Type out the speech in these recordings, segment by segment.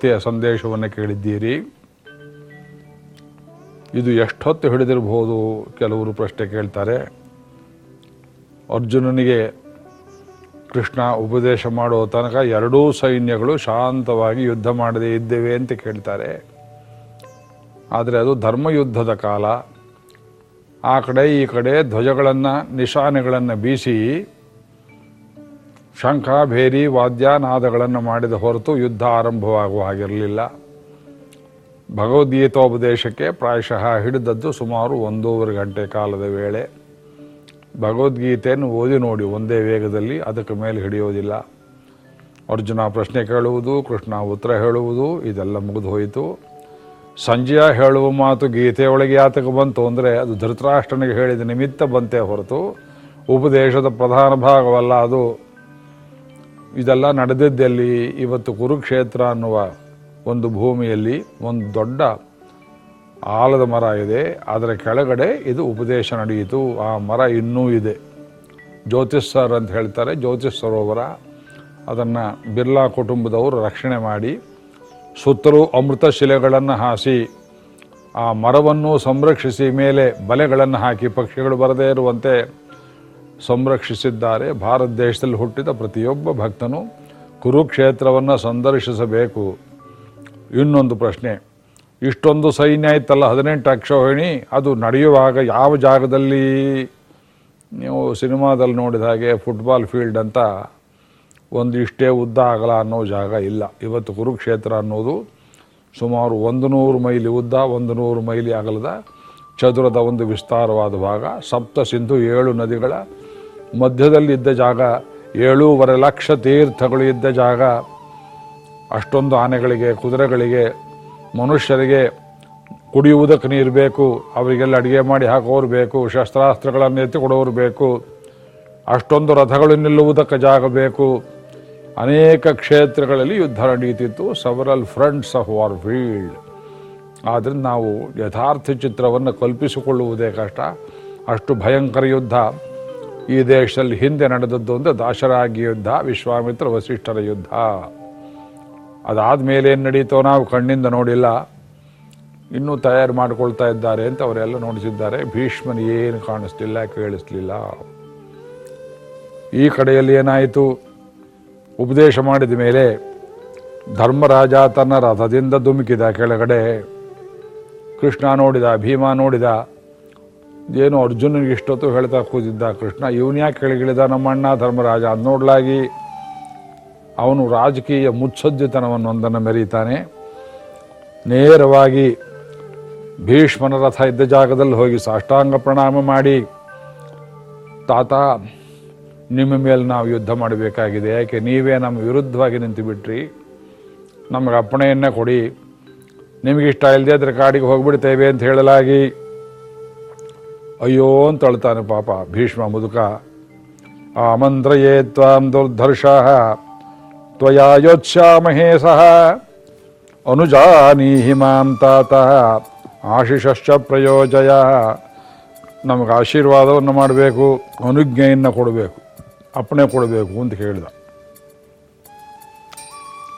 ಗೀತೆಯ ಸಂದೇಶವನ್ನು ಕೇಳಿದ್ದೀರಿ. ಇದು ಎಷ್ಟೊತ್ತು ಹಿಡಿದಿರಬಹುದು? ಕೆಲವರು ಪ್ರಶ್ನೆ ಕೇಳ್ತಾರೆ. ಅರ್ಜುನನಿಗೆ ಕೃಷ್ಣ ಉಪದೇಶ ಮಾಡೋ ತನಕ ಎರಡೂ ಸೈನ್ಯಗಳು ಶಾಂತವಾಗಿ ಯುದ್ಧ ಮಾಡದೇ ಇದ್ದೇವೆ ಅಂತ ಕೇಳ್ತಾರೆ. ಆದರೆ ಅದು ಧರ್ಮಯುದ್ಧದ ಕಾಲ. ಆ ಕಡೆ ಈ ಕಡೆ ಧ್ವಜಗಳನ್ನು, ನಿಶಾನೆಗಳನ್ನು ಬೀಸಿ ಶಂಖ ಭೇರಿ ವಾದ್ಯನಾದಗಳನ್ನು ಮಾಡಿದ ಹೊರತು ಯುದ್ಧ ಆರಂಭವಾಗುವ ಹಾಗಿರಲಿಲ್ಲ. ಭಗವದ್ಗೀತೋಪದೇಶಕ್ಕೆ ಪ್ರಾಯಶಃ ಹಿಡಿದದ್ದು ಸುಮಾರು ಒಂದೂವರೆ ಗಂಟೆ ಕಾಲದ ವೇಳೆ. ಭಗವದ್ಗೀತೆಯನ್ನು ಓದಿ ನೋಡಿ ಒಂದೇ ವೇಗದಲ್ಲಿ ಅದಕ್ಕೆ ಮೇಲೆ ಹಿಡಿಯೋದಿಲ್ಲ. ಅರ್ಜುನ ಪ್ರಶ್ನೆ ಕೇಳುವುದು, ಕೃಷ್ಣ ಉತ್ತರ ಹೇಳುವುದು, ಇದೆಲ್ಲ ಮುಗಿದು ಹೋಯಿತು. ಸಂಜೆಯ ಹೇಳುವ ಮಾತು ಗೀತೆಯೊಳಗೆ ಯಾತಕ್ಕೆ ಬಂತು ಅಂದರೆ ಅದು ಧೃತರಾಷ್ಟ್ರನಿಗೆ ಹೇಳಿದ ನಿಮಿತ್ತ ಬಂತೆ ಹೊರತು. ಉಪದೇಶದ ಪ್ರಧಾನ ಭಾಗವಲ್ಲ ಅದು. ಇದೆಲ್ಲ ನಡೆದಿದ್ದಲ್ಲಿ ಇವತ್ತು ಕುರುಕ್ಷೇತ್ರ ಅನ್ನುವ ಒಂದು ಭೂಮಿಯಲ್ಲಿ ಒಂದು ದೊಡ್ಡ ಆಲದ ಮರ ಇದೆ. ಅದರ ಕೆಳಗಡೆ ಇದು ಉಪದೇಶ ನಡೆಯಿತು. ಆ ಮರ ಇನ್ನೂ ಇದೆ. ಜ್ಯೋತಿಷ್ ಸರ್ ಅಂತ ಹೇಳ್ತಾರೆ. ಜ್ಯೋತಿಷ್ ಸರೋವರ ಅದನ್ನು ಬಿರ್ಲಾ ಕುಟುಂಬದವರು ರಕ್ಷಣೆ ಮಾಡಿ ಸುತ್ತಲೂ ಅಮೃತ ಶಿಲೆಗಳನ್ನು ಹಾಸಿ, ಆ ಮರವನ್ನು ಸಂರಕ್ಷಿಸಿ, ಮೇಲೆ ಬಲೆಗಳನ್ನು ಹಾಕಿ ಪಕ್ಷಿಗಳು ಬರದೇ ಇರುವಂತೆ ಸಂರಕ್ಷಿಸಿದ್ದಾರೆ. ಭಾರತ ದೇಶದಲ್ಲಿ ಹುಟ್ಟಿದ ಪ್ರತಿಯೊಬ್ಬ ಭಕ್ತನು ಕುರುಕ್ಷೇತ್ರವನ್ನು ಸಂದರ್ಶಿಸಬೇಕು. ಇನ್ನೊಂದು ಪ್ರಶ್ನೆ, ಇಷ್ಟೊಂದು ಸೈನ್ಯ ಇತ್ತಲ್ಲ ಹದಿನೆಂಟು ಅಕ್ಷೋಹಿಣಿ, ಅದು ನಡೆಯುವಾಗ ಯಾವ ಜಾಗದಲ್ಲಿ? ನೀವು ಸಿನಿಮಾದಲ್ಲಿ ನೋಡಿದ ಹಾಗೆ ಫುಟ್ಬಾಲ್ ಫೀಲ್ಡ್ ಅಂತ ಒಂದು ಇಷ್ಟೇ ಉದ್ದ ಆಗಲ್ಲ ಅನ್ನೋ ಜಾಗ ಇಲ್ಲ. ಇವತ್ತು ಕುರುಕ್ಷೇತ್ರ ಅನ್ನೋದು ಸುಮಾರು ಒಂದು ನೂರು ಮೈಲಿ ಉದ್ದ, ಒಂದು ನೂರು ಮೈಲಿ ಅಗಲದ ಚದುರದ ಒಂದು ವಿಸ್ತಾರವಾದ ಭಾಗ, ಸಪ್ತ ಸಿಂಧು ಏಳು ನದಿಗಳ ಮಧ್ಯದಲ್ಲಿದ್ದ ಜಾಗ, ಏಳೂವರೆ ಲಕ್ಷ ತೀರ್ಥಗಳು ಇದ್ದ ಜಾಗ, ಅಷ್ಟೊಂದು ಆನೆಗಳಿಗೆ, ಕುದುರೆಗಳಿಗೆ, ಮನುಷ್ಯರಿಗೆ ಕುಡಿಯುವುದಕ್ಕೆ ನೀರು ಬೇಕು, ಅವರಿಗೆಲ್ಲ ಅಡುಗೆ ಮಾಡಿ ಹಾಕೋರು ಬೇಕು, ಶಸ್ತ್ರಾಸ್ತ್ರಗಳನ್ನು ಎತ್ತಿಕೊಡೋರು ಬೇಕು, ಅಷ್ಟೊಂದು ರಥಗಳು ನಿಲ್ಲುವುದಕ್ಕೆ ಜಾಗ ಬೇಕು. ಅನೇಕ ಕ್ಷೇತ್ರಗಳಲ್ಲಿ ಯುದ್ಧ ನಡೆಯುತ್ತಿತ್ತು several fronts of war field ಆದ್ದರಿಂದ ನಾವು ಯಥಾರ್ಥ ಚಿತ್ರವನ್ನು ಕಲ್ಪಿಸಿಕೊಳ್ಳುವುದೇ ಕಷ್ಟ. ಅಷ್ಟು ಭಯಂಕರ ಯುದ್ಧ. ಈ ದೇಶದಲ್ಲಿ ಹಿಂದೆ ನಡೆದದ್ದು ಅಂದರೆ ದಾಶರಾಗಿ ಯುದ್ಧ, ವಿಶ್ವಾಮಿತ್ರ ವಸಿಷ್ಠರ ಯುದ್ಧ. ಅದಾದ ಮೇಲೆ ಏನು ನಡೀತೋ ನಾವು ಕಣ್ಣಿಂದ ನೋಡಿಲ್ಲ. ಇನ್ನೂ ತಯಾರು ಮಾಡಿಕೊಳ್ತಾ ಇದ್ದಾರೆ ಅಂತ ಅವರೆಲ್ಲ ನೋಡಿಸಿದ್ದಾರೆ. ಭೀಷ್ಮನ ಏನು ಕಾಣಿಸ್ಲಿಲ್ಲ, ಕೇಳಿಸ್ಲಿಲ್ಲ. ಈ ಕಡೆಯಲ್ಲಿ ಏನಾಯಿತು? ಉಪದೇಶ ಮಾಡಿದ ಮೇಲೆ ಧರ್ಮರಾಜ ತನ್ನ ರಥದಿಂದ ಧುಮುಕಿದ ಕೆಳಗಡೆ ಕೃಷ್ಣ ನೋಡಿದ, ಭೀಮ ನೋಡಿದ ಏನು ಅರ್ಜುನನಿಗೆ ಇಷ್ಟೊತ್ತು ಹೇಳ್ತಾ ಕೂತಿದ್ದ ಕೃಷ್ಣ ಇವನ್ಯಾಕೆ ಕೆಳಗಿಳಿದ ನಮ್ಮ ಅಣ್ಣ ಧರ್ಮರಾಜ? ಅದು ನೋಡ್ಲಾಗಿ ಅವನು ರಾಜಕೀಯ ಮುತ್ಸದ್ದಿತನವನ್ನೊಂದನ್ನು ಮೆರೀತಾನೆ. ನೇರವಾಗಿ ಭೀಷ್ಮನ ರಥ ಇದ್ದ ಜಾಗದಲ್ಲಿ ಹೋಗಿ ಸಾಷ್ಟಾಂಗ ಪ್ರಣಾಮ ಮಾಡಿ, ತಾತ, ನಿಮ್ಮ ಮೇಲೆ ನಾವು ಯುದ್ಧ ಮಾಡಬೇಕಾಗಿದೆ. ಯಾಕೆ ನೀವೇ ನಮ್ಮ ವಿರುದ್ಧವಾಗಿ ನಿಂತುಬಿಟ್ರಿ. ನಮಗೆ ಅಪ್ಪಣೆಯನ್ನೇ ಕೊಡಿ. ನಿಮಗಿಷ್ಟ ಇಲ್ಲದೆ ಅದ್ರ ಕಾಡಿಗೆ ಹೋಗ್ಬಿಡ್ತೇವೆ ಅಂತ ಹೇಳಲಾಗಿ ಅಯ್ಯೋ ಅಂತ ಅಳ್ತಾನೆ ಪಾಪ ಭೀಷ್ಮ ಮುದುಕ. ಆಮಂತ್ರಯೇ ತ್ವಾಂ ದುರ್ಧರ್ಷ. ತ್ವಯಾ ಯೋತ್ಸ್ಯಾಮಹೇ ಸಹ. ಅನುಜಾನೀಹಿ ಮಾಂ ತಾತ. ಪ್ರಯೋಜಯ. ನಮಗೆ ಆಶೀರ್ವಾದವನ್ನು ಮಾಡಬೇಕು, ಅನುಜ್ಞೆಯನ್ನು ಕೊಡಬೇಕು, ಅಪ್ಪಣೆ ಕೊಡಬೇಕು ಅಂತ ಹೇಳಿದ.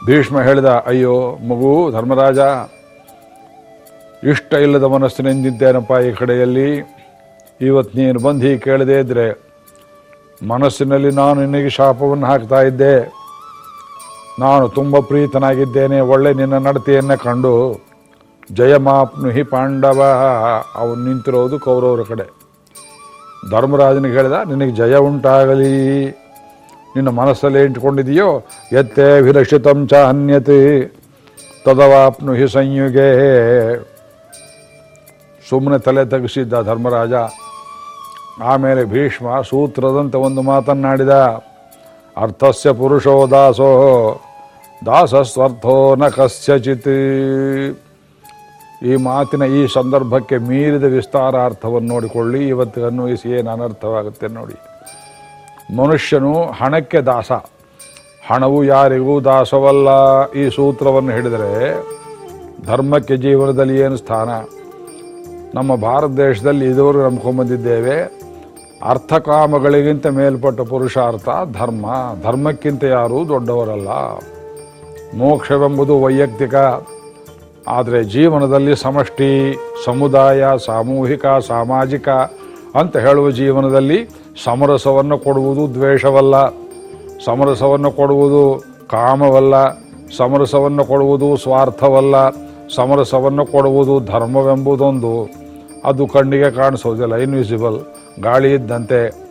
ಭೀಷ್ಮ ಹೇಳಿದ, ಅಯ್ಯೋ ಮಗು ಧರ್ಮರಾಜ, ಇಷ್ಟ ಇಲ್ಲದ ಮನಸ್ಸಿನಿಂದಿದ್ದೇನಪ್ಪ ಈ ಕಡೆಯಲ್ಲಿ? ಇವತ್ತು ನೀನು ಬಂದು ಹೀಗೆ ಕೇಳದೇ ಇದ್ರೆ ಮನಸ್ಸಿನಲ್ಲಿ ನಾನು ನಿನಗೆ ಶಾಪವನ್ನು ಹಾಕ್ತಾ ಇದ್ದೆ. ನಾನು ತುಂಬ ಪ್ರೀತನಾಗಿದ್ದೇನೆ. ಒಳ್ಳೆ ನಿನ್ನ ನಡತೆಯನ್ನು ಕಂಡು ಜಯಮಾಪ್ನುಹಿ ಪಾಂಡವ. ಅವನು ನಿಂತಿರೋದು ಕೌರವರ ಕಡೆ. ಧರ್ಮರಾಜನಿಗೆ ಹೇಳಿದ, ನಿನಗೆ ಜಯ ಉಂಟಾಗಲಿ. ನಿನ್ನ ಮನಸ್ಸಲ್ಲಿ ಇಟ್ಕೊಂಡಿದೆಯೋ ಎತ್ತೇ ವಿರಕ್ಷಿತಂ ಚ ಅನ್ಯತೆ ತದವಾಪ್ನುಹಿ ಸಂಯುಗೆ. ಸುಮ್ಮನೆ ತಲೆ ತಗ್ಸಿದ್ದ ಧರ್ಮರಾಜ, ಆಮೇಲೆ ಭೀಷ್ಮ ಸೂತ್ರದಂತೆ ಒಂದು ಮಾತನ್ನಾಡಿದ, ಅರ್ಥಸ್ಯ ಪುರುಷೋ ದಾಸೋ, ದಾಸಸ್ವರ್ಥೋ ನ ಕಸ್ಯಚಿತ್. ಈ ಮಾತಿನ ಈ ಸಂದರ್ಭಕ್ಕೆ ಮೀರಿದ ವಿಸ್ತಾರ ಅರ್ಥವನ್ನು ನೋಡಿಕೊಳ್ಳಿ, ಇವತ್ತು ಅನ್ವಯಿಸಿ ಏನು ಅನರ್ಥವಾಗುತ್ತೆ ನೋಡಿ. ಮನುಷ್ಯನು ಹಣಕ್ಕೆ ದಾಸ, ಹಣವು ಯಾರಿಗೂ ದಾಸವಲ್ಲ. ಈ ಸೂತ್ರವನ್ನು ಹಿಡಿದರೆ ಧರ್ಮಕ್ಕೆ ಜೀವನದಲ್ಲಿ ಏನು ಸ್ಥಾನ? ನಮ್ಮ ಭಾರತ ದೇಶದಲ್ಲಿ ಇದುವರೆಗೂ ನಂಬ್ಕೊಂಬಂದಿದ್ದೇವೆ ಅರ್ಥಕಾಮಗಳಿಗಿಂತ ಮೇಲ್ಪಟ್ಟ ಪುರುಷಾರ್ಥ, ಧರ್ಮ. ಧರ್ಮಕ್ಕಿಂತ ಯಾರೂ ದೊಡ್ಡವರಲ್ಲ. ಮೋಕ್ಷವೆಂಬುದು ವೈಯಕ್ತಿಕ. ಆದರೆ ಜೀವನದಲ್ಲಿ ಸಮಷ್ಟಿ, ಸಮುದಾಯ, ಸಾಮೂಹಿಕ, ಸಾಮಾಜಿಕ ಅಂತ ಹೇಳುವ ಜೀವನದಲ್ಲಿ ಸಮರಸವನ್ನು ಕೊಡುವುದು ದ್ವೇಷವಲ್ಲ. ಸಮರಸವನ್ನು ಕೊಡುವುದು ಕಾಮವಲ್ಲ. ಸಮರಸವನ್ನು ಕೊಡುವುದು ಸ್ವಾರ್ಥವಲ್ಲ. ಸಮರಸವನ್ನು ಕೊಡುವುದು ಧರ್ಮವೆಂಬುದೊಂದು. ಅದು ಕಣ್ಣಿಗೆ ಕಾಣಿಸೋದಿಲ್ಲ ಇನ್ವಿಸಿಬಲ್ ಗಾಳಿ ಇದ್ದಂತೆ.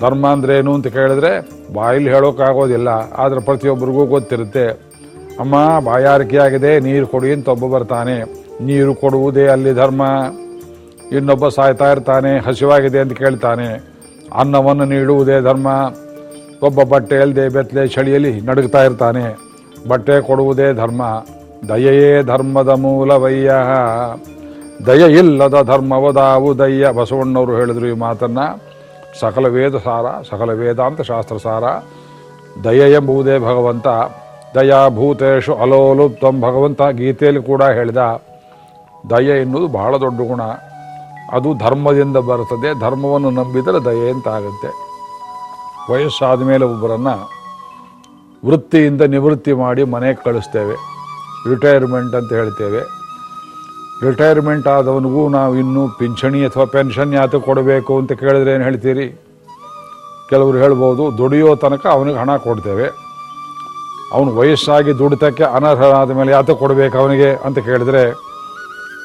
ಧರ್ಮ ಅಂದ್ರೆ ಏನು ಅಂತ ಕೇಳಿದ್ರೆ, ಬಾಯಲ್ಲಿ ಹೇಳೋಕ್ಕಾಗೋದಿಲ್ಲ ಆದರೆ ಪ್ರತಿಯೊಬ್ಬರಿಗೂ ಗೊತ್ತಿರುತ್ತೆ. ಅಮ್ಮ ಬಾಯಾರಿಕೆ ಆಗಿದೆ ನೀರು ಕೊಡಿ ಅಂತ ಒಬ್ಬ ಬರ್ತಾನೆ. ನೀರು ಕೊಡುವುದೇ ಅಲ್ಲಿ ಧರ್ಮ. ಇನ್ನೊಬ್ಬ ಸಾಯ್ತಾ ಇರ್ತಾನೆ, ಹಸಿವಾಗಿದೆ ಅಂತ ಕೇಳ್ತಾನೆ. ಅನ್ನವನ್ನು ನೀಡುವುದೇ ಧರ್ಮ. ಒಬ್ಬ ಬಟ್ಟೆ ಇಲ್ಲದೆ ಬೆತ್ತಲೆ ಚಳಿಯಲ್ಲಿ ನಡುಗ್ತಾ ಇರ್ತಾನೆ. ಬಟ್ಟೆ ಕೊಡುವುದೇ ಧರ್ಮ. ದಯೆಯೇ ಧರ್ಮದ ಮೂಲವಯ್ಯ. ದಯ ಇಲ್ಲದ ಧರ್ಮವದಾವುದಯ್ಯ ಬಸವಣ್ಣವರು ಹೇಳಿದ್ರು ಈ ಮಾತನ್ನ. ಸಕಲ ವೇದ ಸಾರ, ಸಕಲ ವೇದಾಂತ ಶಾಸ್ತ್ರ ಸಾರ. ದಯ ಎಂಬುವುದೇ ಭಗವಂತ. ದಯಾಭೂತೇಶು ಅಲೋಲುಪ್ತಂ ಭಗವಂತ ಗೀತೆಯಲ್ಲಿ ಕೂಡ ಹೇಳಿದ ದಯೆ ಎನ್ನುವುದು ಬಹಳ ದೊಡ್ಡ ಗುಣ. ಅದು ಧರ್ಮದಿಂದ ಬರುತ್ತದೆ, ಧರ್ಮವನ್ನು ನಂಬಿದರೆ ದಯೆ ಅಂತ ಆಗುತ್ತೆ ವಯಸ್ಸಾದ ಮೇಲೆ ಒಬ್ಬರನ್ನು ವೃತ್ತಿಯಿಂದ ನಿವೃತ್ತಿ ಮಾಡಿ ಮನೆಗೆ ಕಳಿಸ್ತೇವೆ ರಿಟೈರ್ಮೆಂಟ್ ಅಂತ ಹೇಳ್ತೇವೆ. ರಿಟೈರ್ಮೆಂಟ್ ಆದವನಿಗೂ ನಾವು ಇನ್ನೂ ಪಿಂಚಣಿ ಅಥವಾ ಪೆನ್ಷನ್ ಯಾತ ಕೊಡಬೇಕು ಅಂತ ಕೇಳಿದ್ರೆ ಏನು ಹೇಳ್ತೀರಿ? ಕೆಲವರು ಹೇಳ್ಬೋದು, ದುಡಿಯೋ ತನಕ ಅವನಿಗೆ ಹಣ ಕೊಡ್ತೇವೆ. ಅವನು ವಯಸ್ಸಾಗಿ ದುಡಿತಕ್ಕೆ ಅನರ್ಹನಾದ ಮೇಲೆ ಯಾತ ಕೊಡಬೇಕು ಅವನಿಗೆ ಅಂತ ಕೇಳಿದ್ರೆ,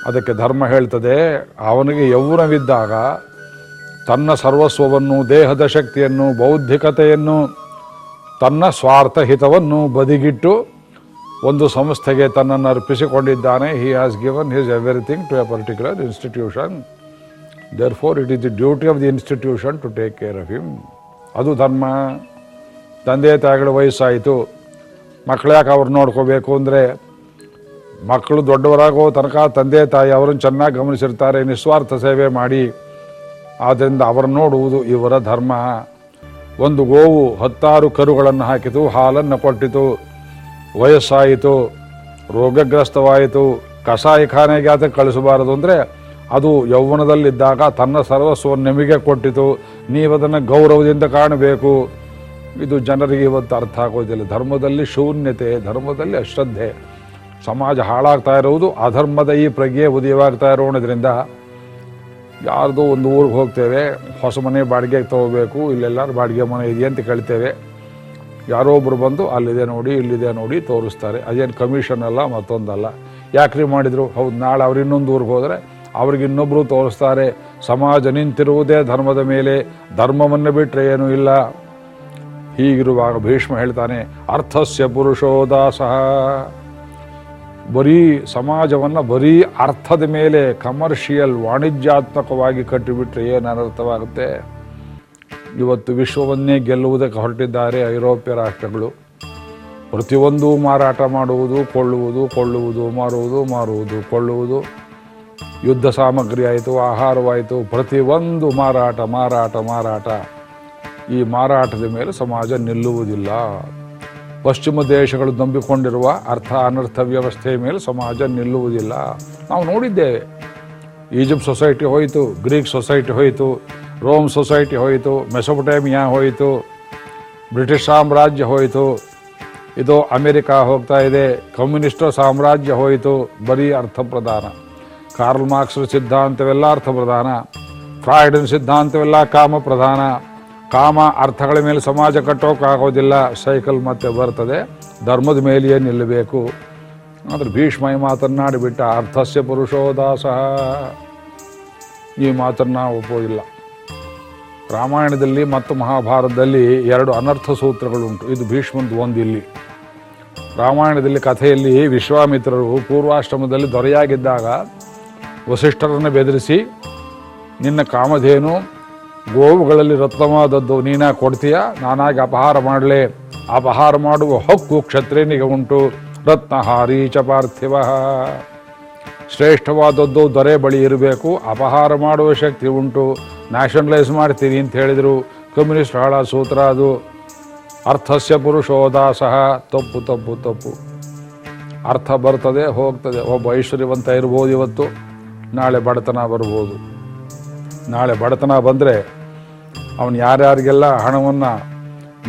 ಅದಕ್ಕೆ ಧರ್ಮ ಹೇಳ್ತದೆ, ಅವನಿಗೆ ಯೌವನವಿದ್ದಾಗ ತನ್ನ ಸರ್ವಸ್ವವನ್ನು, ದೇಹದ ಶಕ್ತಿಯನ್ನು, ಬೌದ್ಧಿಕತೆಯನ್ನು, ತನ್ನ ಸ್ವಾರ್ಥ ಹಿತವನ್ನು ಬದಿಗಿಟ್ಟು ಒಂದು ಸಂಸ್ಥೆಗೆ ತನ್ನನ್ನು ಅರ್ಪಿಸಿಕೊಂಡಿದ್ದಾನೆ. He has given his everything to a particular institution therefore it is the duty of the institution to take care of him ಅದು ಧರ್ಮ. ತಂದೆ ತಾಯಿಗಳ ವಯಸ್ಸಾಯಿತು. ಮಕ್ಕಳು ಯಾಕೆ ಅವ್ರು ನೋಡ್ಕೋಬೇಕು ಅಂದರೆ ಮಕ್ಕಳು ದೊಡ್ಡವರಾಗೋ ತನಕ ತಂದೆ ತಾಯಿ ಅವರನ್ನು ಚೆನ್ನಾಗಿ ಗಮನಿಸಿರ್ತಾರೆ, ನಿಸ್ವಾರ್ಥ ಸೇವೆ ಮಾಡಿ. ಆದ್ದರಿಂದ ಅವರನ್ನು ನೋಡುವುದು ಇವರ ಧರ್ಮ. ಒಂದು ಗೋವು ಹತ್ತಾರು ಕರುಗಳನ್ನು ಹಾಕಿತು, ಹಾಲನ್ನು ಕೊಟ್ಟಿತು. ವಯಸ್ಸಾಯಿತು, ರೋಗಗ್ರಸ್ತವಾಯಿತು ಕಸಾಯಿಖಾನೆಗೆ ಆತ ಕಳಿಸಬಾರದು ಅಂದರೆ ಅದು ಯೌವನದಲ್ಲಿದ್ದಾಗ ತನ್ನ ಸರ್ವಸ್ವವನ್ನು ನಿಮಗೆ ಕೊಟ್ಟಿತು, ನೀವು ಅದನ್ನು ಗೌರವದಿಂದ ಕಾಣಬೇಕು. ಇದು ಜನರಿಗೆ ಇವತ್ತು ಅರ್ಥ ಆಗೋದಿಲ್ಲ. ಧರ್ಮದಲ್ಲಿ ಶೂನ್ಯತೆ, ಧರ್ಮದಲ್ಲಿ ಅಶ್ರದ್ಧೆ. ಸಮಾಜ ಹಾಳಾಗ್ತಾ ಇರುವುದು ಅಧರ್ಮದ ಈ ಪ್ರಜ್ಞೆ ಉದಯವಾಗ್ತಾ ಇರೋಣದ್ರಿಂದ ಯಾರ್ದೋ ಒಂದು ಊರಿಗೆ ಹೋಗ್ತೇವೆ, ಹೊಸ ಮನೆ ಬಾಡಿಗೆಗೆ ತಗೋಬೇಕು, ಇಲ್ಲೆಲ್ಲರೂ ಬಾಡಿಗೆ ಮನೆ ಇದೆಯಂತ ಕೇಳ್ತೇವೆ. ಯಾರೋ ಒಬ್ರು ಬಂದು ಅಲ್ಲಿದೆ ನೋಡಿ, ಇಲ್ಲಿದೆ ನೋಡಿ ತೋರಿಸ್ತಾರೆ. ಅದೇನು ಕಮಿಷನ್ ಅಲ್ಲ, ಮತ್ತೊಂದಲ್ಲ. ಯಾಕ್ರಿ ಮಾಡಿದ್ರು? ಹೌದು, ನಾಳೆ ಅವ್ರು ಇನ್ನೊಂದು ಊರಿಗೆ ಹೋದರೆ ಅವ್ರಿಗೆ ಇನ್ನೊಬ್ಬರು ತೋರಿಸ್ತಾರೆ. ಸಮಾಜ ನಿಂತಿರುವುದೇ ಧರ್ಮದ ಮೇಲೆ. ಧರ್ಮವನ್ನು ಬಿಟ್ಟರೆ ಏನೂ ಇಲ್ಲ. ಹೀಗಿರುವಾಗ ಭೀಷ್ಮ ಹೇಳ್ತಾನೆ, ಅರ್ಥಸ್ಯ ಪುರುಷೋದಾಸಃ. ಬರೀ ಸಮಾಜವನ್ನು ಬರೀ ಅರ್ಥದ ಮೇಲೆ ಕಮರ್ಷಿಯಲ್ ವಾಣಿಜ್ಯಾತ್ಮಕವಾಗಿ ಕಟ್ಟಿಬಿಟ್ರೆ ಏನು ಅನರ್ಥವಾಗುತ್ತೆ? ಇವತ್ತು ವಿಶ್ವವನ್ನೇ ಗೆಲ್ಲುವುದಕ್ಕೆ ಹೊರಟಿದ್ದಾರೆ ಐರೋಪ್ಯ ರಾಷ್ಟ್ರಗಳು. ಪ್ರತಿಯೊಂದು ಮಾರಾಟ ಮಾಡುವುದು, ಕೊಳ್ಳುವುದು ಕೊಳ್ಳುವುದು, ಮಾರುವುದು ಮಾರುವುದು, ಕೊಳ್ಳುವುದು. ಯುದ್ಧ ಸಾಮಗ್ರಿ ಆಯಿತು, ಆಹಾರವಾಯಿತು, ಪ್ರತಿಯೊಂದು ಮಾರಾಟ ಮಾರಾಟ ಮಾರಾಟ. ಈ ಮಾರಾಟದ ಮೇಲೆ ಸಮಾಜ ನಿಲ್ಲುವುದಿಲ್ಲ. ಪಶ್ಚಿಮ ದೇಶಗಳು ನಂಬಿಕೊಂಡಿರುವ ಅರ್ಥ ಅನರ್ಥ ವ್ಯವಸ್ಥೆಯ ಮೇಲೆ ಸಮಾಜ ನಿಲ್ಲುವುದಿಲ್ಲ. ನಾವು ನೋಡಿದ್ದೇವೆ. ಈಜಿಪ್ಟ್ ಸೊಸೈಟಿ ಹೋಯಿತು, ಗ್ರೀಕ್ ಸೊಸೈಟಿ ಹೋಯಿತು ರೋಮ್ ಸೊಸೈಟಿ ಹೋಯಿತು ಮೆಸೊಪೊಟೇಮಿಯಾ ಹೋಯಿತು ಬ್ರಿಟಿಷ್ ಸಾಮ್ರಾಜ್ಯ ಹೋಯಿತು, ಇದು ಅಮೆರಿಕಾ ಹೋಗ್ತಾ ಇದೆ, ಕಮ್ಯುನಿಸ್ಟ್ ಸಾಮ್ರಾಜ್ಯ ಹೋಯಿತು, ಬರೀ ಅರ್ಥ ಪ್ರಧಾನ ಕಾರ್ಲ್ ಮಾರ್ಕ್ಸ್ ಸಿದ್ಧಾಂತವೆಲ್ಲ ಅರ್ಥ ಪ್ರಧಾನ ಫ್ರಾಯ್ಡನ್ ಸಿದ್ಧಾಂತವೆಲ್ಲ ಕಾಮ ಪ್ರಧಾನ. ಕಾಮ ಅರ್ಥಗಳ ಮೇಲೆ ಸಮಾಜ ಕಟ್ಟೋಕ್ಕಾಗೋದಿಲ್ಲ ಸೈಕಲ್ ಮತ್ತೆ ಬರ್ತದೆ, ಧರ್ಮದ ಮೇಲೆಯೇ ನಿಲ್ಲಬೇಕು. ಆದರೆ ಭೀಷ್ಮ ಈ ಮಾತನ್ನಾಡಿಬಿಟ್ಟ ಅರ್ಥಸ್ಯ ಪುರುಷೋದಾಸ. ಈ ಮಾತನ್ನು ಒಪ್ಪೋದಿಲ್ಲ. ರಾಮಾಯಣದಲ್ಲಿ ಮತ್ತು ಮಹಾಭಾರತದಲ್ಲಿ ಎರಡು ಅನರ್ಥ ಸೂತ್ರಗಳುಂಟು. ಇದು ಭೀಷ್ಮಂದು ಒಂದು ಇಲ್ಲಿ. ರಾಮಾಯಣದಲ್ಲಿ ಕಥೆಯಲ್ಲಿ ವಿಶ್ವಾಮಿತ್ರರು ಪೂರ್ವಾಶ್ರಮದಲ್ಲಿ ದೊರೆಯಾಗಿದ್ದಾಗ ವಸಿಷ್ಠರನ್ನು ಬೆದರಿಸಿ, ನಿನ್ನ ಕಾಮಧೇನು, ಗೋವುಗಳಲ್ಲಿ ರತ್ನವಾದದ್ದು ನೀನ ಕೊಡ್ತೀಯ? ನಾನಾಗಿ ಅಪಹಾರ ಮಾಡಲೇ. ಅಪಹಾರ ಮಾಡುವ ಹಕ್ಕು ಕ್ಷತ್ರಿಯನಿಗೆ ಉಂಟು. ರತ್ನಹಾರಿ ಚ ಪಾರ್ಥಿವ. ಶ್ರೇಷ್ಠವಾದದ್ದು ದೊರೆ ಬಳಿ ಇರಬೇಕು. ಅಪಹಾರ ಮಾಡುವ ಶಕ್ತಿ ಉಂಟು. ನ್ಯಾಷನಲೈಸ್ ಮಾಡ್ತೀರಿ ಅಂತ ಹೇಳಿದರು. ಕಮ್ಯುನಿಸ್ಟ್ ಹಾಳ ಸೂತ್ರ ಅದು. ಅರ್ಥಸ್ಯ ಪುರುಷೋದಾಸಹ ತಪ್ಪು ತಪ್ಪು ತಪ್ಪು. ಅರ್ಥ ಬರ್ತದೆ, ಹೋಗ್ತದೆ. ಒಬ್ಬ ಐಶ್ವರ್ಯವಂತ ಇರ್ಬೋದು ಇವತ್ತು. ನಾಳೆ ಬಡತನ ಬರ್ಬೋದು. ನಾಳೆ ಬಡತನ ಬಂದರೆ ಅವನು ಯಾರ್ಯಾರಿಗೆಲ್ಲ ಹಣವನ್ನು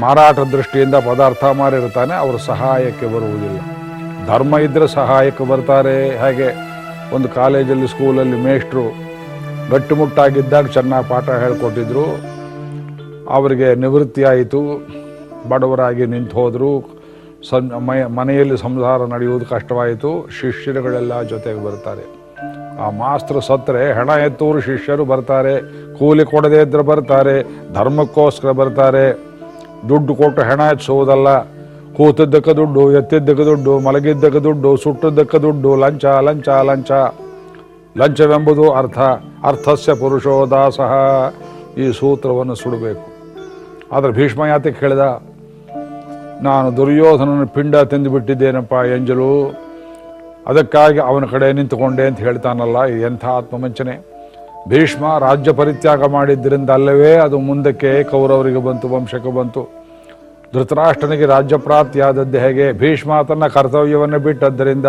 ಮಾರಾಟ ದೃಷ್ಟಿಯಿಂದ ಪದಾರ್ಥ ಮಾಡಿರ್ತಾನೆ, ಅವರು ಸಹಾಯಕ್ಕೆ ಬರುವುದಿಲ್ಲ. ಧರ್ಮ ಇದ್ದರೆ ಸಹಾಯಕ್ಕೆ ಬರ್ತಾರೆ. ಹಾಗೆ ಒಂದು ಕಾಲೇಜಲ್ಲಿ, ಸ್ಕೂಲಲ್ಲಿ ಮೇಷ್ಟ್ರು ಗಟ್ಟಿಮುಟ್ಟಾಗಿದ್ದಾಗ ಚೆನ್ನಾಗಿ ಪಾಠ ಹೇಳ್ಕೊಟ್ಟಿದ್ರು. ಅವರಿಗೆ ನಿವೃತ್ತಿ ಆಯಿತು. ಬಡವರಾಗಿ ನಿಂತು ಹೋದರು. ಸಂ ಮಯ- ಮನೆಯಲ್ಲಿ ಸಂಸಾರ ನಡೆಯುವುದು ಕಷ್ಟವಾಯಿತು. ಶಿಷ್ಯರುಗಳೆಲ್ಲ ಜೊತೆಗೆ ಬರ್ತಾರೆ. ಆ ಮಾಸ್ತ್ರ ಸತ್ತರೆ ಹೆಣ ಎತ್ತೂರು ಶಿಷ್ಯರು ಬರ್ತಾರೆ. ಕೂಲಿ ಕೊಡದೇ ಇದ್ರೆ ಬರ್ತಾರೆ. ಧರ್ಮಕ್ಕೋಸ್ಕರ ಬರ್ತಾರೆ. ದುಡ್ಡು ಕೊಟ್ಟು ಹೆಣ ಎತ್ಸುವುದಲ್ಲ ಕೂತಿದ್ದಕ್ಕೆ ದುಡ್ಡು, ಎತ್ತಿದ್ದಕ್ಕೆ ದುಡ್ಡು, ಮಲಗಿದ್ದಕ್ಕೆ ದುಡ್ಡು, ಸುಟ್ಟದ್ದಕ್ಕೆ ದುಡ್ಡು, ಲಂಚ ಲಂಚ ಲಂಚ. ಲಂಚವೆಂಬುದು ಅರ್ಥ, ಅರ್ಥಸ್ಯ ಪುರುಷೋ ದಾಸಃ. ಈ ಸೂತ್ರವನ್ನು ಸುಡಬೇಕು. ಆದರೆ ಭೀಷ್ಮ ಯಾತಕ್ಕೆ ಕೇಳಿದ, ನಾನು ದುರ್ಯೋಧನನ ಪಿಂಡ ತಿಂದು ಬಿಟ್ಟಿದ್ದೇನಪ್ಪ ಎಂಜಲು? ಅದಕ್ಕಾಗಿ ಅವನ ಕಡೆ ನಿಂತುಕೊಂಡೆ ಅಂತ ಹೇಳ್ತಾನಲ್ಲ ಎಂಥ ಆತ್ಮವಂಚನೆ ಭೀಷ್ಮ ರಾಜ್ಯ ಪರಿತ್ಯಾಗ ಮಾಡಿದ್ದರಿಂದ ಅಲ್ಲವೇ ಅದು ಮುಂದಕ್ಕೆ ಕೌರವರಿಗೆ ಬಂತು, ವಂಶಕ್ಕೆ ಬಂತು. ಧೃತರಾಷ್ಟ್ರನಿಗೆ ರಾಜ್ಯ ಪ್ರಾಪ್ತಿಯಾದದ್ದು ಹೇಗೆ? ಭೀಷ್ಮ ತನ್ನ ಕರ್ತವ್ಯವನ್ನು ಬಿಟ್ಟದ್ದರಿಂದ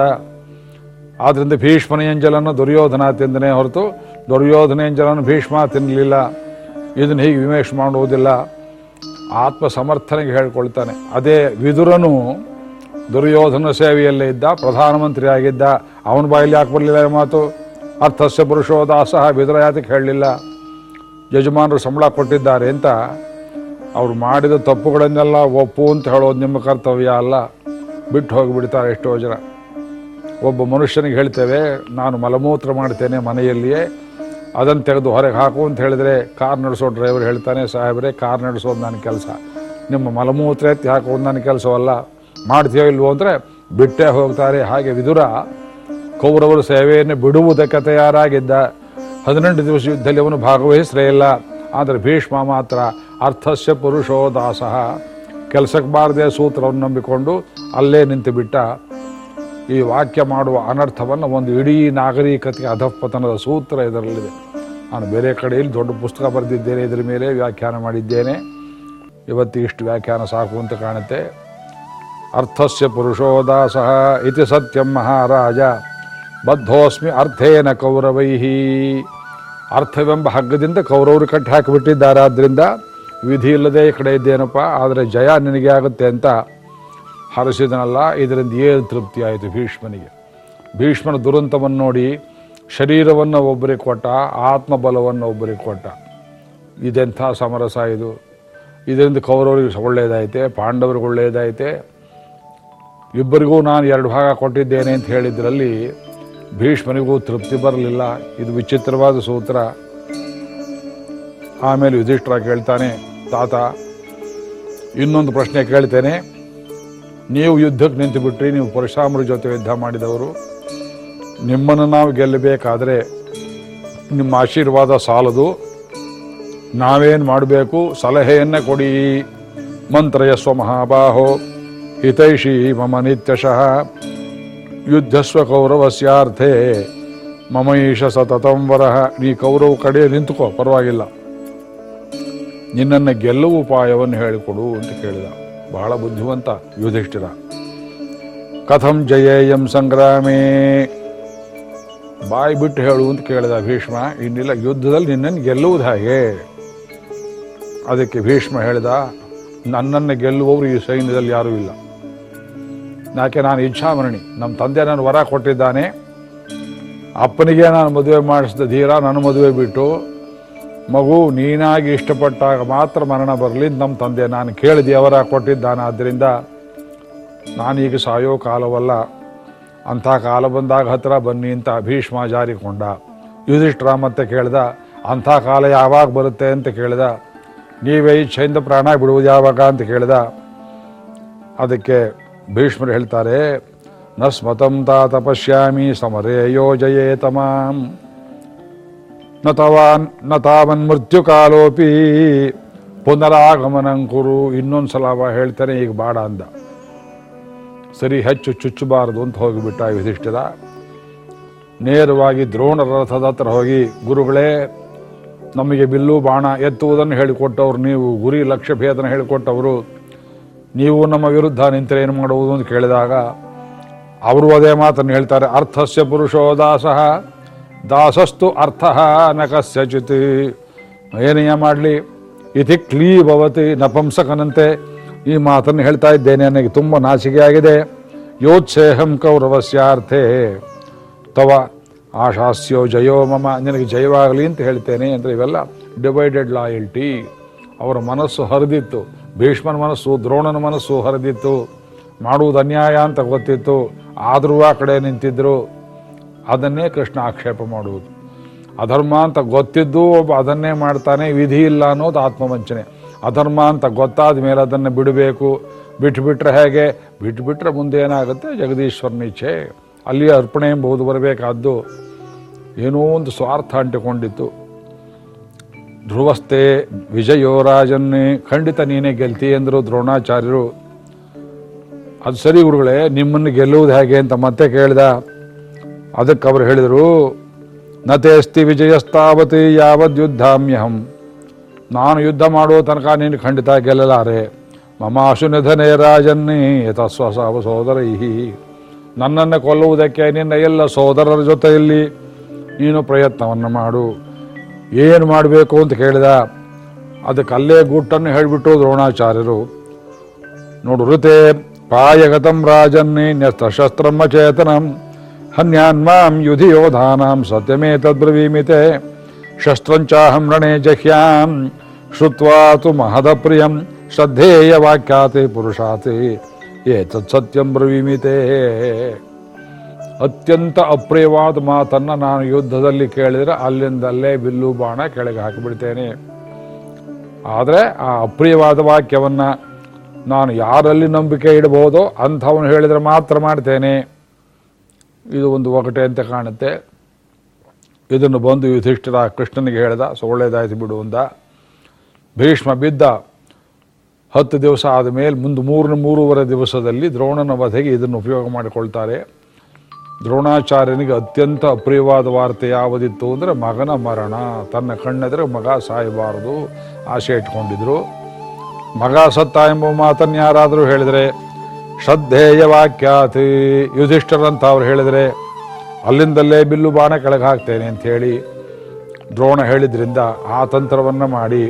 ಆದ್ದರಿಂದ ಭೀಷ್ಮನ ಎಂಜಲನ್ನು ದುರ್ಯೋಧನ ತಿಂದನೇ ಹೊರತು ದುರ್ಯೋಧನ ಎಂಜಲನ್ನು ಭೀಷ್ಮ ತಿನ್ನಲಿಲ್ಲ. ಇದನ್ನು ಹೀಗೆ ವಿಮೇಶ್ ಮಾಡುವುದಿಲ್ಲ. ಆತ್ಮ ಸಮರ್ಥನೆಗೆ ಹೇಳ್ಕೊಳ್ತಾನೆ. ಅದೇ ವಿದುರನು ದುರ್ಯೋಧನ ಸೇವೆಯಲ್ಲೇ ಇದ್ದ ಪ್ರಧಾನಮಂತ್ರಿ ಆಗಿದ್ದ ಅವನ ಬಾಯಲ್ಲಿ ಯಾಕೆ ಬರಲಿಲ್ಲ ಮಾತು? ಅರ್ಥಸ್ಯ ಪುರುಷೋ ದಾಸಃ, ವಿದುರ ಯಾತಕ್ಕೆ ಹೇಳಲಿಲ್ಲ. ಯಜಮಾನರು ಸಂಬಳ ಕೊಟ್ಟಿದ್ದಾರೆ ಅಂತ ಅವ್ರು ಮಾಡಿದ ತಪ್ಪುಗಳನ್ನೆಲ್ಲ ಒಪ್ಪು ಅಂತ ಹೇಳೋದು ನಿಮ್ಮ ಕರ್ತವ್ಯ ಅಲ್ಲ. ಬಿಟ್ಟು ಹೋಗಿಬಿಡ್ತಾರೆ ಎಷ್ಟೋ ಜನ. ಒಬ್ಬ ಮನುಷ್ಯನಿಗೆ ಹೇಳ್ತೇವೆ, ನಾನು ಮಲಮೂತ್ರ ಮಾಡ್ತೇನೆ ಮನೆಯಲ್ಲಿಯೇ, ಅದನ್ನು ತೆಗೆದು ಹೊರಗೆ ಹಾಕು ಅಂತ ಹೇಳಿದರೆ ಕಾರ್ ನಡೆಸೋ ಡ್ರೈವರ್ ಹೇಳ್ತಾನೆ, ಸಾಹೇಬ್ರೆ, ಕಾರ್ ನಡೆಸೋದು ನನ್ನ ಕೆಲಸ. ನಿಮ್ಮ ಮಲಮೂತ್ರ ಎತ್ತಿ ಹಾಕೋದು ನನ್ನ ಕೆಲಸವಲ್ಲ. ಮಾಡ್ತೀಯೋ ಇಲ್ವೋ ಅಂದರೆ ಬಿಟ್ಟೇ ಹೋಗ್ತಾರೆ. ಹಾಗೆ ವಿದುರ ಕೌರವರು ಸೇವೆಯನ್ನು ಬಿಡುವುದಕ್ಕೆ ತಯಾರಾಗಿದ್ದ ಹದಿನೆಂಟು ದಿವಸ ಯುದ್ಧದಲ್ಲಿ ಅವನು ಭಾಗವಹಿಸಲೇ ಇಲ್ಲ. ಆದರೆ ಭೀಷ್ಮ ಮಾತ್ರ ಅರ್ಥಸ್ಯ ಪುರುಷೋ ದಾಸಃ ಕೆಲಸಕ್ಕೆ ಬಾರದೆ ಸೂತ್ರವನ್ನು ನಂಬಿಕೊಂಡು ಅಲ್ಲೇ ನಿಂತು ಬಿಟ್ಟ ಈ ವಾಕ್ಯ ಮಾಡುವ ಅನರ್ಥವನ್ನು ಒಂದು ಇಡೀ ನಾಗರಿಕತೆಗೆ ಅಧಃಪತನದ ಸೂತ್ರ ಇದರಲ್ಲಿದೆ. ನಾನು ಬೇರೆ ಕಡೆಯಲ್ಲಿ ದೊಡ್ಡ ಪುಸ್ತಕ ಬರೆದಿದ್ದೇನೆ, ಇದರ ಮೇಲೆ ವ್ಯಾಖ್ಯಾನ ಮಾಡಿದ್ದೇನೆ. ಇವತ್ತು ಇಷ್ಟು ವ್ಯಾಖ್ಯಾನ ಸಾಕು ಅಂತ ಕಾಣುತ್ತೆ. ಅರ್ಥಸ್ಯ ಪುರುಷೋದಾಸಃ ಇತಿ ಸತ್ಯಂ ಮಹಾರಾಜ, ಬದ್ಧೋಸ್ಮಿ ಅರ್ಥೇನ ಕೌರವೈಹಿ ಅರ್ಥವೆಂಬ ಹಗ್ಗದಿಂದ ಕೌರವರು ಕಟ್ಟಿ ಹಾಕಿಬಿಟ್ಟಿದ್ದಾರೆ. ಆದ್ದರಿಂದ ವಿಧಿ ಇಲ್ಲದೆ ಈ ಕಡೆ ಇದ್ದೇನಪ್ಪ, ಆದರೆ ಜಯ ನಿನಗೆ ಆಗುತ್ತೆ ಅಂತ ಹರಸಿದನಲ್ಲ, ಇದರಿಂದ ಏನು ತೃಪ್ತಿ ಆಯಿತು ಭೀಷ್ಮನಿಗೆ? ಭೀಷ್ಮನ ದುರಂತವನ್ನು ನೋಡಿ ಶರೀರವನ್ನು ಒಬ್ಬರಿಗೆ ಕೊಟ್ಟ, ಆತ್ಮಬಲವನ್ನು ಒಬ್ಬರಿಗೆ ಕೊಟ್ಟ. ಇದೆಂಥ ಸಮರಸ ಇದು? ಇದರಿಂದ ಕೌರವರಿಗೆ ಒಳ್ಳೆಯದಾಯಿತೆ, ಪಾಂಡವರಿಗೆ ಒಳ್ಳೆಯದಾಯಿತೆ. ಇಬ್ಬರಿಗೂ ನಾನು ಎರಡು ಭಾಗ ಕೊಟ್ಟಿದ್ದೇನೆ ಅಂತ ಹೇಳಿದ್ರಲ್ಲಿ ಭೀಷ್ಮನಿಗೂ ತೃಪ್ತಿ ಬರಲಿಲ್ಲ. ಇದು ವಿಚಿತ್ರವಾದ ಸೂತ್ರ. ಆಮೇಲೆ ಯುಧಿಷ್ಠರ ಕೇಳ್ತಾನೆ, ತಾತ, ಇನ್ನೊಂದು ಪ್ರಶ್ನೆ ಕೇಳ್ತೇನೆ. ನೀವು ಯುದ್ಧಕ್ಕೆ ನಿಂತುಬಿಟ್ರಿ, ನೀವು ಪರಶುರಾಮರ ಜೊತೆ ಯುದ್ಧ ಮಾಡಿದವರು. ನಿಮ್ಮನ್ನು ನಾವು ಗೆಲ್ಲಬೇಕಾದರೆ ನಿಮ್ಮ ಆಶೀರ್ವಾದ ಸಾಲದು. ನಾವೇನು ಮಾಡಬೇಕು? ಸಲಹೆಯನ್ನೇ ಕೊಡಿ. ಮಂತ್ರಯಸ್ವ ಮಹಾಬಾಹೋ. ಹಿತೈಷಿ ಮಮ ನಿತ್ಯಶಃ. ಯುದ್ಧಸ್ವ ಕೌರವಸ್ಯಾರ್ಥೇ. ಈಶ ಸತತಂ ವರಹ ನೀ ಕೌರವ ಕಡೆ ನಿಂತುಕೋ, ಪರವಾಗಿಲ್ಲ. ನಿನ್ನನ್ನು ಗೆಲ್ಲುವ ಉಪಾಯವನ್ನು ಹೇಳಿಕೊಡು ಅಂತ ಕೇಳಿದ. ಬಹಳ ಬುದ್ಧಿವಂತ ಯುಧಿಷ್ಠಿರ. ಕಥಂ ಜಯೇಯಂ ಸಂಗ್ರಾಮೇ. ಬಾಯಿ ಬಿಟ್ಟು ಹೇಳು ಅಂತ ಕೇಳಿದ ಭೀಷ್ಮ, ಇನ್ನಿಲ್ಲ ಯುದ್ಧದಲ್ಲಿ ನಿನ್ನನ್ನು ಗೆಲ್ಲುವುದು ಹಾಗೆ? ಅದಕ್ಕೆ ಭೀಷ್ಮ ಹೇಳಿದ, ನನ್ನನ್ನು ಗೆಲ್ಲುವವರು ಈ ಸೈನ್ಯದಲ್ಲಿ ಯಾರೂ ಇಲ್ಲ. ಯಾಕೆ, ನಾನು ಇಚ್ಛಾಮರಣಿ. ನಮ್ಮ ತಂದೆ ನಾನು ವರ ಕೊಟ್ಟಿದ್ದಾನೆ. ಅಪ್ಪನಿಗೆ ನಾನು ಮದುವೆ ಮಾಡಿಸಿದ ಧೀರ, ನನ್ನ ಮದುವೆ ಬಿಟ್ಟು ಮಗು ನೀನಾಗಿ ಇಷ್ಟಪಟ್ಟಾಗ ಮಾತ್ರ ಮರಣ ಬರಲಿ ನಮ್ಮ ತಂದೆ. ನಾನು ಕೇಳಿದೆ, ಅವರ ಕೊಟ್ಟಿದ್ದಾನೆ. ಆದ್ದರಿಂದ ನಾನೀಗ ಸಾಯೋ ಕಾಲವಲ್ಲ. ಅಂಥ ಕಾಲ ಬಂದಾಗ ಹತ್ರ ಬನ್ನಿ ಅಂತ ಭೀಷ್ಮ ಜಾರಿಕೊಂಡ. ಯುಧಿಷ್ಠಿರ ಮತ್ತೆ ಕೇಳ್ದ, ಅಂಥ ಕಾಲ ಯಾವಾಗ ಬರುತ್ತೆ ಅಂತ ಕೇಳಿದ. ನೀವೇ ಇಚ್ಛೆಯಿಂದ ಪ್ರಾಣ ಬಿಡುವುದು ಯಾವಾಗ ಅಂತ ಕೇಳಿದ. ಅದಕ್ಕೆ ಭೀಷ್ಮರು ಹೇಳ್ತಾರೆ ನ ಸ್ಮತಂ ತಾ ತಪಶ್ಯಾಮಿ ಸಮರೇ ಯೋಜಯೇ ತಮಾಂ ನ ತವಾನ್ನ ತಾವನ್ ಮೃತ್ಯುಕಾಲೋಪಿ ಪುನರಾಗಮನಂ ಕುರು. ಇನ್ನೊಂದು ಸಲ ಹೇಳ್ತಾನೆ, ಈಗ ಬಾಡ ಅಂದ. ಸರಿ, ಹೆಚ್ಚು ಚುಚ್ಚಬಾರದು ಅಂತ ಹೋಗಿಬಿಟ್ಟ ಯುಧಿಷ್ಠಿರ. ನೇರವಾಗಿ ದ್ರೋಣರ ರಥದ ಹತ್ರ ಹೋಗಿ, ಗುರುಗಳೇ, ನಮಗೆ ಬಿಲ್ಲು ಬಾಣ ಎತ್ತುವುದನ್ನು ಹೇಳಿಕೊಟ್ಟವರು ನೀವು, ಗುರಿ ಲಕ್ಷ್ಯ ಭೇದನ ಹೇಳಿಕೊಟ್ಟವರು, ನೀವು ನಮ್ಮ ವಿರುದ್ಧ ನಿಂತರೆ ಏನು ಮಾಡುವುದು? ಅಂತ ಕೇಳಿದಾಗ, ಅವರು ಅದೇ ಮಾತನ್ನು ಹೇಳ್ತಾರೆ, ಅರ್ಥಸ್ಯ ಪುರುಷೋ ದಾಸಃ ದಾಸಸ್ತು ಅರ್ಥ ನ ಕಸ್ಯಚಿತ್. ಏನೆಯ ಮಾಡಲಿ? ಇತಿ ಕ್ಲೀ ಭವತಿ ನಪಂಸಕನಂತೆ. ಈ ಮಾತನ್ನು ಹೇಳ್ತಾ ಇದ್ದೇನೆ, ನನಗೆ ತುಂಬ ನಾಚಿಕೆ ಆಗಿದೆ. ಯೋತ್ಸೇಹಂ ಕೌರವಸ್ಯಾರ್ಥೇ. ತವ ಆಶಾಸ್ಯೋ ಜಯೋ ಮಮ. ನಿನಗೆ ಜಯವಾಗಲಿ ಅಂತ ಹೇಳ್ತೇನೆ ಅಂದರೆ ಇವೆಲ್ಲ ಡಿವೈಡೆಡ್ ಲಾಯಲ್ಟಿ ಅವರ ಮನಸ್ಸು ಹರಿದಿತ್ತು. ಭೀಷ್ಮನ ಮನಸ್ಸು, ದ್ರೋಣನ ಮನಸ್ಸು ಹರಿದಿತ್ತು. ಮಾಡುವುದು ಅನ್ಯಾಯ ಅಂತ ಗೊತ್ತಿತ್ತು. ಆದರೂ ಆ ಕಡೆ ನಿಂತಿದ್ರು. ಅದನ್ನೇ ಕೃಷ್ಣ ಆಕ್ಷೇಪ ಮಾಡುವುದು. ಅಧರ್ಮ ಅಂತ ಗೊತ್ತಿದ್ದು ಒಬ್ಬ ಅದನ್ನೇ ಮಾಡ್ತಾನೆ, ವಿಧಿ ಇಲ್ಲ ಅನ್ನೋದು ಆತ್ಮವಂಚನೆ. ಅಧರ್ಮ ಅಂತ ಗೊತ್ತಾದ ಮೇಲೆ ಅದನ್ನು ಬಿಡಬೇಕು. ಬಿಟ್ಟುಬಿಟ್ರೆ ಹೇಗೆ? ಬಿಟ್ಟುಬಿಟ್ರೆ ಮುಂದೆ ಏನಾಗುತ್ತೆ? ಜಗದೀಶ್ವರನ ಇಚ್ಛೆ. ಅಲ್ಲಿ ಅರ್ಪಣೆ ಎಂಬುದು ಬರಬೇಕಾದ್ದು. ಏನೋ ಒಂದು ಸ್ವಾರ್ಥ ಅಂಟಿಕೊಂಡಿತ್ತು. ಧ್ರುವಸ್ಥೆ, ವಿಜಯೋ ರಾಜನ್ನೇ, ಖಂಡಿತ ನೀನೇ ಗೆಲ್ತಿ ಎಂದರು ದ್ರೋಣಾಚಾರ್ಯರು. ಅದು ಸರಿ ಗುರುಗಳೇ, ನಿಮ್ಮನ್ನು ಗೆಲ್ಲುವುದು ಹೇಗೆ ಅಂತ ಮತ್ತೆ ಕೇಳಿದ. ಅದಕ್ಕೆ ಅವರು ಹೇಳಿದರು, ನತೇಸ್ತಿ ವಿಜಯಸ್ತಾವತಿ ಯಾವದ್ಯುದ್ಧಾಮ್ಯಹಂ ನಾನು ಯುದ್ಧ ಮಾಡುವ ತನಕ ನೀನು ಖಂಡಿತ ಗೆಲ್ಲಲಾರೆ. ಮಮಾಶು ನಿಧನೇ ರಾಜನ್ನೇ ಸೋದರ ಇಹಿ ನನ್ನನ್ನು ಕೊಲ್ಲುವುದಕ್ಕೆ ನಿನ್ನ ಎಲ್ಲ ಸೋದರರ ಜೊತೆಯಲ್ಲಿ ನೀನು ಪ್ರಯತ್ನವನ್ನು ಮಾಡು. ಏನು ಮಾಡಬೇಕು ಅಂತ ಕೇಳಿದ ಅದಕ್ಕೆ ಅಲ್ಲೇ ಗುಟ್ಟನ್ನು ಹೇಳಿಬಿಟ್ಟು ದ್ರೋಣಾಚಾರ್ಯರು, ನೋಡು ಋತೆ, ಪಾಯಗತಂ ರಾಜನ್ನೇ ನ್ಯಸ್ತಶಸ್ತ್ರಮ್ಮ ಚೇತನಂ ಹನ್ಯಾನ್ಮಾಂ ಯುಧಿ ಯೋಧಾನಾಂ ಸತ್ಯಮೇ ತದ್ಬ್ರವೀಮಿತೆ. ಶಸ್ತ್ರಂಚಾಹಂ ರಣೇ ಜಹ್ಯಾಂ. ಶ್ರುತ್ವಾ ಮಹದ ಪ್ರಿಯಂ ಶ್ರದ್ಧೇಯ ವಾಕ್ಯಾತಿ ಪುರುಷಾತಿ. ಏತತ್ ಸತ್ಯಂ ಬ್ರವೀಮಿತೆ. ಅತ್ಯಂತ ಅಪ್ರಿಯವಾದ ಮಾತನ್ನು ನಾನು ಯುದ್ಧದಲ್ಲಿ ಕೇಳಿದರೆ ಅಲ್ಲಿಂದಲ್ಲೇ ಬಿಲ್ಲು ಬಾಣ ಕೆಳಗೆ ಹಾಕಿಬಿಡ್ತೇನೆ. ಆದರೆ ಆ ಅಪ್ರಿಯವಾದ ವಾಕ್ಯವನ್ನು ನಾನು ಯಾರಲ್ಲಿ ನಂಬಿಕೆ ಇಡಬಹುದೋ ಅಂಥವನು ಹೇಳಿದರೆ ಮಾತ್ರ ಮಾಡ್ತೇನೆ. ಇದು ಒಂದು ಒಗಟೆ ಅಂತ ಕಾಣುತ್ತೆ. ಇದನ್ನು ಬಂದು ಯುಧಿಷ್ಠಿರ ಕೃಷ್ಣನಿಗೆ ಹೇಳ್ದ, ಸೊ ಒಳ್ಳೇದಾಯ್ತು ಬಿಡು ಅಂದ. ಭೀಷ್ಮ ಬಿದ್ದ ಹತ್ತು ದಿವಸ ಆದ ಮೇಲೆ ಮುಂದೆ ಮೂರು ಮೂರುವರೆ ದಿವಸದಲ್ಲಿ ದ್ರೋಣನ ವಧೆಗೆ ಇದನ್ನು ಉಪಯೋಗ ಮಾಡಿಕೊಳ್ತಾರೆ. ದ್ರೋಣಾಚಾರ್ಯನಿಗೆ ಅತ್ಯಂತ ಅಪ್ರಿಯವಾದ ವಾರ್ತೆ ಯಾವುದಿತ್ತು ಅಂದರೆ, ಮಗನ ಮರಣ. ತನ್ನ ಕಣ್ಣೆದ್ರೆ ಮಗ ಸಾಯಬಾರದು, ಆಸೆ ಇಟ್ಕೊಂಡಿದ್ರು. ಮಗ ಸತ್ತ ಎಂಬ ಮಾತನ್ನು ಯಾರಾದರೂ ಹೇಳಿದರೆ ಶ್ರದ್ಧೇಯ ವಾಕ್ಯಾತಿ ಯುಧಿಷ್ಠರಂತ ಅವ್ರು ಹೇಳಿದರೆ, ಅಲ್ಲಿಂದಲ್ಲೇ ಬಿಲ್ಲು ಬಾಣ ಕೆಳಗೆ ಹಾಕ್ತೇನೆ ಅಂತ ಹೇಳಿ ದ್ರೋಣ ಹೇಳಿದ್ರಿಂದ ಆ ತಂತ್ರವನ್ನು ಮಾಡಿ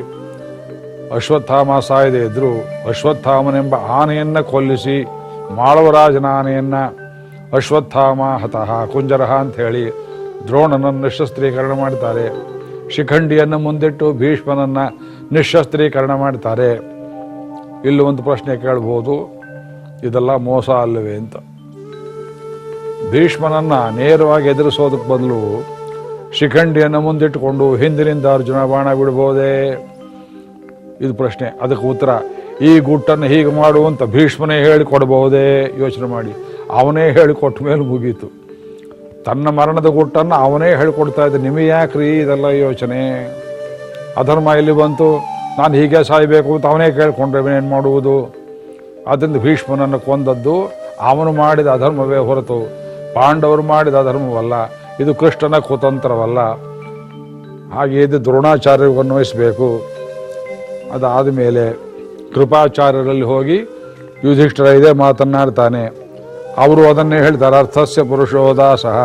ಅಶ್ವತ್ಥಾಮ ಸಾಯದೆ ಇದ್ದರು ಅಶ್ವತ್ಥಾಮನೆಂಬ ಆನೆಯನ್ನು ಕೊಲ್ಲಿಸಿ ಮಾಳವರಾಜನ ಆನೆಯನ್ನು ಅಶ್ವತ್ಥಾಮ ಹತಃ ಕುಂಜರಹ ಅಂತ ಹೇಳಿ ದ್ರೋಣನನ್ನು ನಿಶಸ್ತ್ರೀಕರಣ ಮಾಡ್ತಾರೆ. ಶಿಖಂಡಿಯನ್ನು ಮುಂದಿಟ್ಟು ಭೀಷ್ಮನನ್ನು ನಿಶಸ್ತ್ರೀಕರಣ ಮಾಡ್ತಾರೆ. ಇಲ್ಲಿ ಒಂದು ಪ್ರಶ್ನೆ ಕೇಳ್ಬೋದು. ಇದೆಲ್ಲ ಮೋಸ ಅಲ್ಲವೇ ಅಂತ. ಭೀಷ್ಮನನ್ನ ನೇರವಾಗಿ ಎದುರಿಸೋದಕ್ಕೆ ಬದಲು ಶಿಖಂಡಿಯನ್ನು ಮುಂದಿಟ್ಟುಕೊಂಡು ಹಿಂದಿನಿಂದ ಅರ್ಜುನ ಬಾಣ ಬಿಡ್ಬೋದೇ? ಇದು ಪ್ರಶ್ನೆ. ಅದಕ್ಕೆ ಉತ್ತರ, ಈ ಗುಟ್ಟನ್ನು ಹೀಗೆ ಮಾಡು ಅಂತ ಭೀಷ್ಮನೇ ಹೇಳಿಕೊಡ್ಬಹುದೇ ಯೋಚನೆ ಮಾಡಿ. ಅವನೇ ಹೇಳಿಕೊಟ್ಟ ಮೇಲೆ ಮುಗೀತು. ತನ್ನ ಮರಣದ ಗುಟ್ಟನ್ನು ಅವನೇ ಹೇಳಿಕೊಡ್ತಾ ಇದ್ದ. ನಿಮಗೆ ಯಾಕ್ರಿ ಇದೆಲ್ಲ ಯೋಚನೆ? ಅಧರ್ಮ ಇಲ್ಲಿ ಬಂತು? ನಾನು ಹೀಗೆ ಸಾಯಬೇಕು ಅಂತ ಅವನೇ ಕೇಳ್ಕೊಂಡ್ರೆ ಏನು ಮಾಡುವುದು? ಅದರಿಂದ ಭೀಷ್ಮನನ್ನು ಕೊಂದದ್ದು ಅವನು ಮಾಡಿದ ಅಧರ್ಮವೇ ಹೊರತು ಪಾಂಡವರು ಮಾಡಿದ ಅಧರ್ಮವಲ್ಲ, ಇದು ಕೃಷ್ಣನ ಕುತಂತ್ರವಲ್ಲ. ಹಾಗೆ ಇದು ದ್ರೋಣಾಚಾರ್ಯರಿಗೂ ಅನ್ವಯಿಸಬೇಕು. ಅದಾದ ಮೇಲೆ ಕೃಪಾಚಾರ್ಯರಲ್ಲಿ ಹೋಗಿ ಯುಧಿಷ್ಠರ ಇದೇ ಮಾತನ್ನಾಡ್ತಾನೆ ಅವರು ಅದನ್ನೇ ಹೇಳ್ತಾರೆ, ಅರ್ಥಸ್ಯ ಪುರುಷೋದಾಸಃ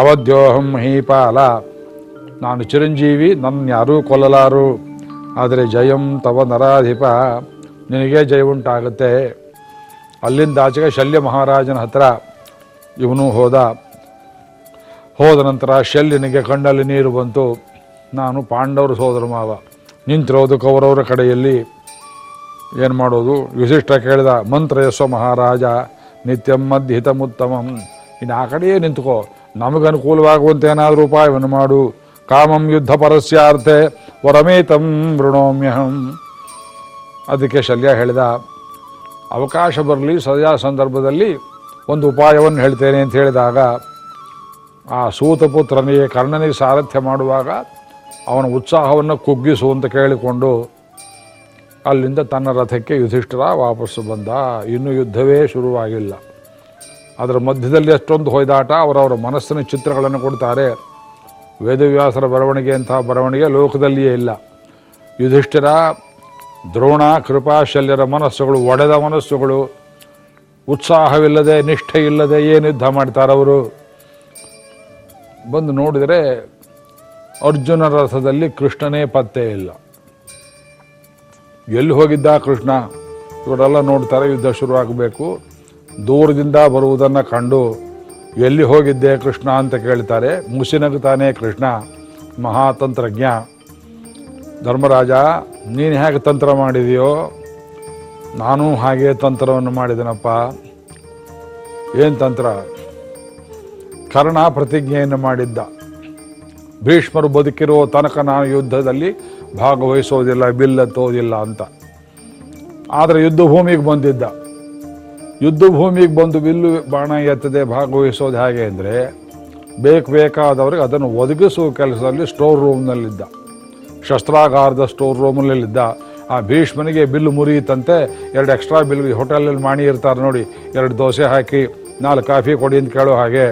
ಅವಧ್ಯೋಹಂ ಮಹೀಪಾಲ ನಾನು ಚಿರಂಜೀವಿ ನನ್ನ ಯಾರೂ ಕೊಲ್ಲಲಾರು, ಆದರೆ ಜಯಂ ತವ ನರಾಧಿಪ. ನಿನಗೆ ಜಯ ಉಂಟಾಗುತ್ತೆ. ಅಲ್ಲಿಂದ ಆಚೆಗೆ ಶಲ್ಯ ಮಹಾರಾಜನ ಹತ್ರ ಇವನು ಹೋದ. ಹೋದ ನಂತರ ಶಲ್ಯನಿಗೆ ಕಣ್ಣಲ್ಲಿ ನೀರು ಬಂತು. ನಾನು ಪಾಂಡವರ ಸೋದರ ಮಾವ. ನಿಂತಿರೋದು ಕೌರವರ ಕಡೆಯಲ್ಲಿ. ಏನು ಮಾಡೋದು? ವಿಶಿಷ್ಟ ಕೇಳಿದ ಮಂತ್ರ ಯಸ್ವ ಮಹಾರಾಜ, ನಿತ್ಯಂ ಮದ್ಹಿತಮುತ್ತಮಂ ಇನ್ನು ಆ ಕಡೆಯೇ ನಿಂತ್ಕೋ. ನಮಗನುಕೂಲವಾಗುವಂತೆ ಏನಾದರೂ ಉಪಾಯವನ್ನು ಮಾಡು. ಕಾಮಂ ಯುದ್ಧ ಪರಸ್ಯಾರ್ಥೆ ವರಮೇತಂ ವೃಣೋಮ್ಯಹಂ. ಅದಕ್ಕೆ ಶಲ್ಯ ಹೇಳಿದ, ಅವಕಾಶ ಬರಲಿ ಸದ್ಯ ಸಂದರ್ಭದಲ್ಲಿ ಒಂದು ಉಪಾಯವನ್ನು ಹೇಳ್ತೇನೆ ಅಂತ ಹೇಳಿದಾಗ, ಆ ಸೂತಪುತ್ರನಿಗೆ ಕರ್ಣನಿಗೆ ಸಾರಥ್ಯ ಮಾಡುವಾಗ ಅವನ ಉತ್ಸಾಹವನ್ನು ಕುಗ್ಗಿಸು ಅಂತ ಕೇಳಿಕೊಂಡು ಅಲ್ಲಿಂದ ತನ್ನ ರಥಕ್ಕೆ ಯುಧಿಷ್ಠಿರ ವಾಪಸ್ಸು ಬಂದ. ಇನ್ನೂ ಯುದ್ಧವೇ ಶುರುವಾಗಿಲ್ಲ. ಅದರ ಮಧ್ಯದಲ್ಲಿ ಅಷ್ಟೊಂದು ಹೊಯ್ದಾಟ, ಅವರವರ ಮನಸ್ಸಿನ ಚಿತ್ರಗಳನ್ನು ಕೊಡ್ತಾರೆ. ವೇದವ್ಯಾಸರ ಬರವಣಿಗೆ ಅಂತಹ ಬರವಣಿಗೆ ಲೋಕದಲ್ಲಿಯೇ ಇಲ್ಲ. ಯುಧಿಷ್ಠಿರ ದ್ರೋಣ ಕೃಪಾಶಲ್ಯರ ಮನಸ್ಸುಗಳು, ಒಡೆದ ಮನಸ್ಸುಗಳು, ಉತ್ಸಾಹವಿಲ್ಲದೆ ನಿಷ್ಠೆ ಇಲ್ಲದೆ ಏನು ಯುದ್ಧ ಮಾಡ್ತಾರವರು ಬಂದು ನೋಡಿದರೆ ಅರ್ಜುನ ರಥದಲ್ಲಿ ಕೃಷ್ಣನೇ ಪತ್ತೆ ಇಲ್ಲ. ಎಲ್ಲಿ ಹೋಗಿದ್ದ ಕೃಷ್ಣ? ಇವರೆಲ್ಲ ನೋಡ್ತಾರೆ, ಯುದ್ಧ ಶುರುವಾಗಬೇಕು. ದೂರದಿಂದ ಬರುವುದನ್ನು ಕಂಡು ಎಲ್ಲಿ ಹೋಗಿದ್ದೆ ಕೃಷ್ಣ ಅಂತ ಕೇಳ್ತಾರೆ. ಮುಸಿನಗುತ್ತಾನೆ ಕೃಷ್ಣ, ಮಹಾತಂತ್ರಜ್ಞ. ಧರ್ಮರಾಜ, ನೀನು ಹೇಗೆ ತಂತ್ರ ಮಾಡಿದೆಯೋ, ನಾನು ಹಾಗೆ ತಂತ್ರವನ್ನು ಮಾಡಿದನಪ್ಪ. ಏನು ತಂತ್ರ? ಕರ್ಣ ಪ್ರತಿಜ್ಞೆಯನ್ನು ಮಾಡಿದ್ದ. ಭೀಷ್ಮರು ಬದುಕಿರೋ ತನಕ ನಾನು ಯುದ್ಧದಲ್ಲಿ ಭಾಗವಹಿಸೋದಿಲ್ಲ, ಬಿಲ್ಲತ್ತೋದಿಲ್ಲ ಅಂತ. ಆದರೆ ಯುದ್ಧ ಭೂಮಿಗೆ ಬಂದಿದ್ದ. ಯುದ್ಧ ಭೂಮಿಗೆ ಬಂದು ಬಿಲ್ಲು ಬಾಣ ಎತ್ತದೆ ಭಾಗವಹಿಸೋದು ಹೇಗೆ ಅಂದರೆ, ಬೇಕು ಬೇಕಾದವ್ರಿಗೆ ಅದನ್ನು ಒದಗಿಸುವ ಕೆಲಸದಲ್ಲಿ ಸ್ಟೋರ್ ರೂಮ್ನಲ್ಲಿದ್ದ ಶಸ್ತ್ರಾಗಾರದ ಸ್ಟೋರ್ ರೂಮಲ್ಲಿದ್ದ ಆ ಭೀಷ್ಮನಿಗೆ ಬಿಲ್ಲು ಮುರಿಯುತ್ತಂತೆ ಎರಡು ಎಕ್ಸ್ಟ್ರಾ ಬಿಲ್ ಹೋಟೆಲಲ್ಲಿ ಮಾಣಿ ಇರ್ತಾರೆ ನೋಡಿ. ಎರಡು ದೋಸೆ ಹಾಕಿ ನಾಲ್ಕು ಕಾಫಿ ಕೊಡಿ ಅಂತ ಕೇಳೋ ಹಾಗೆ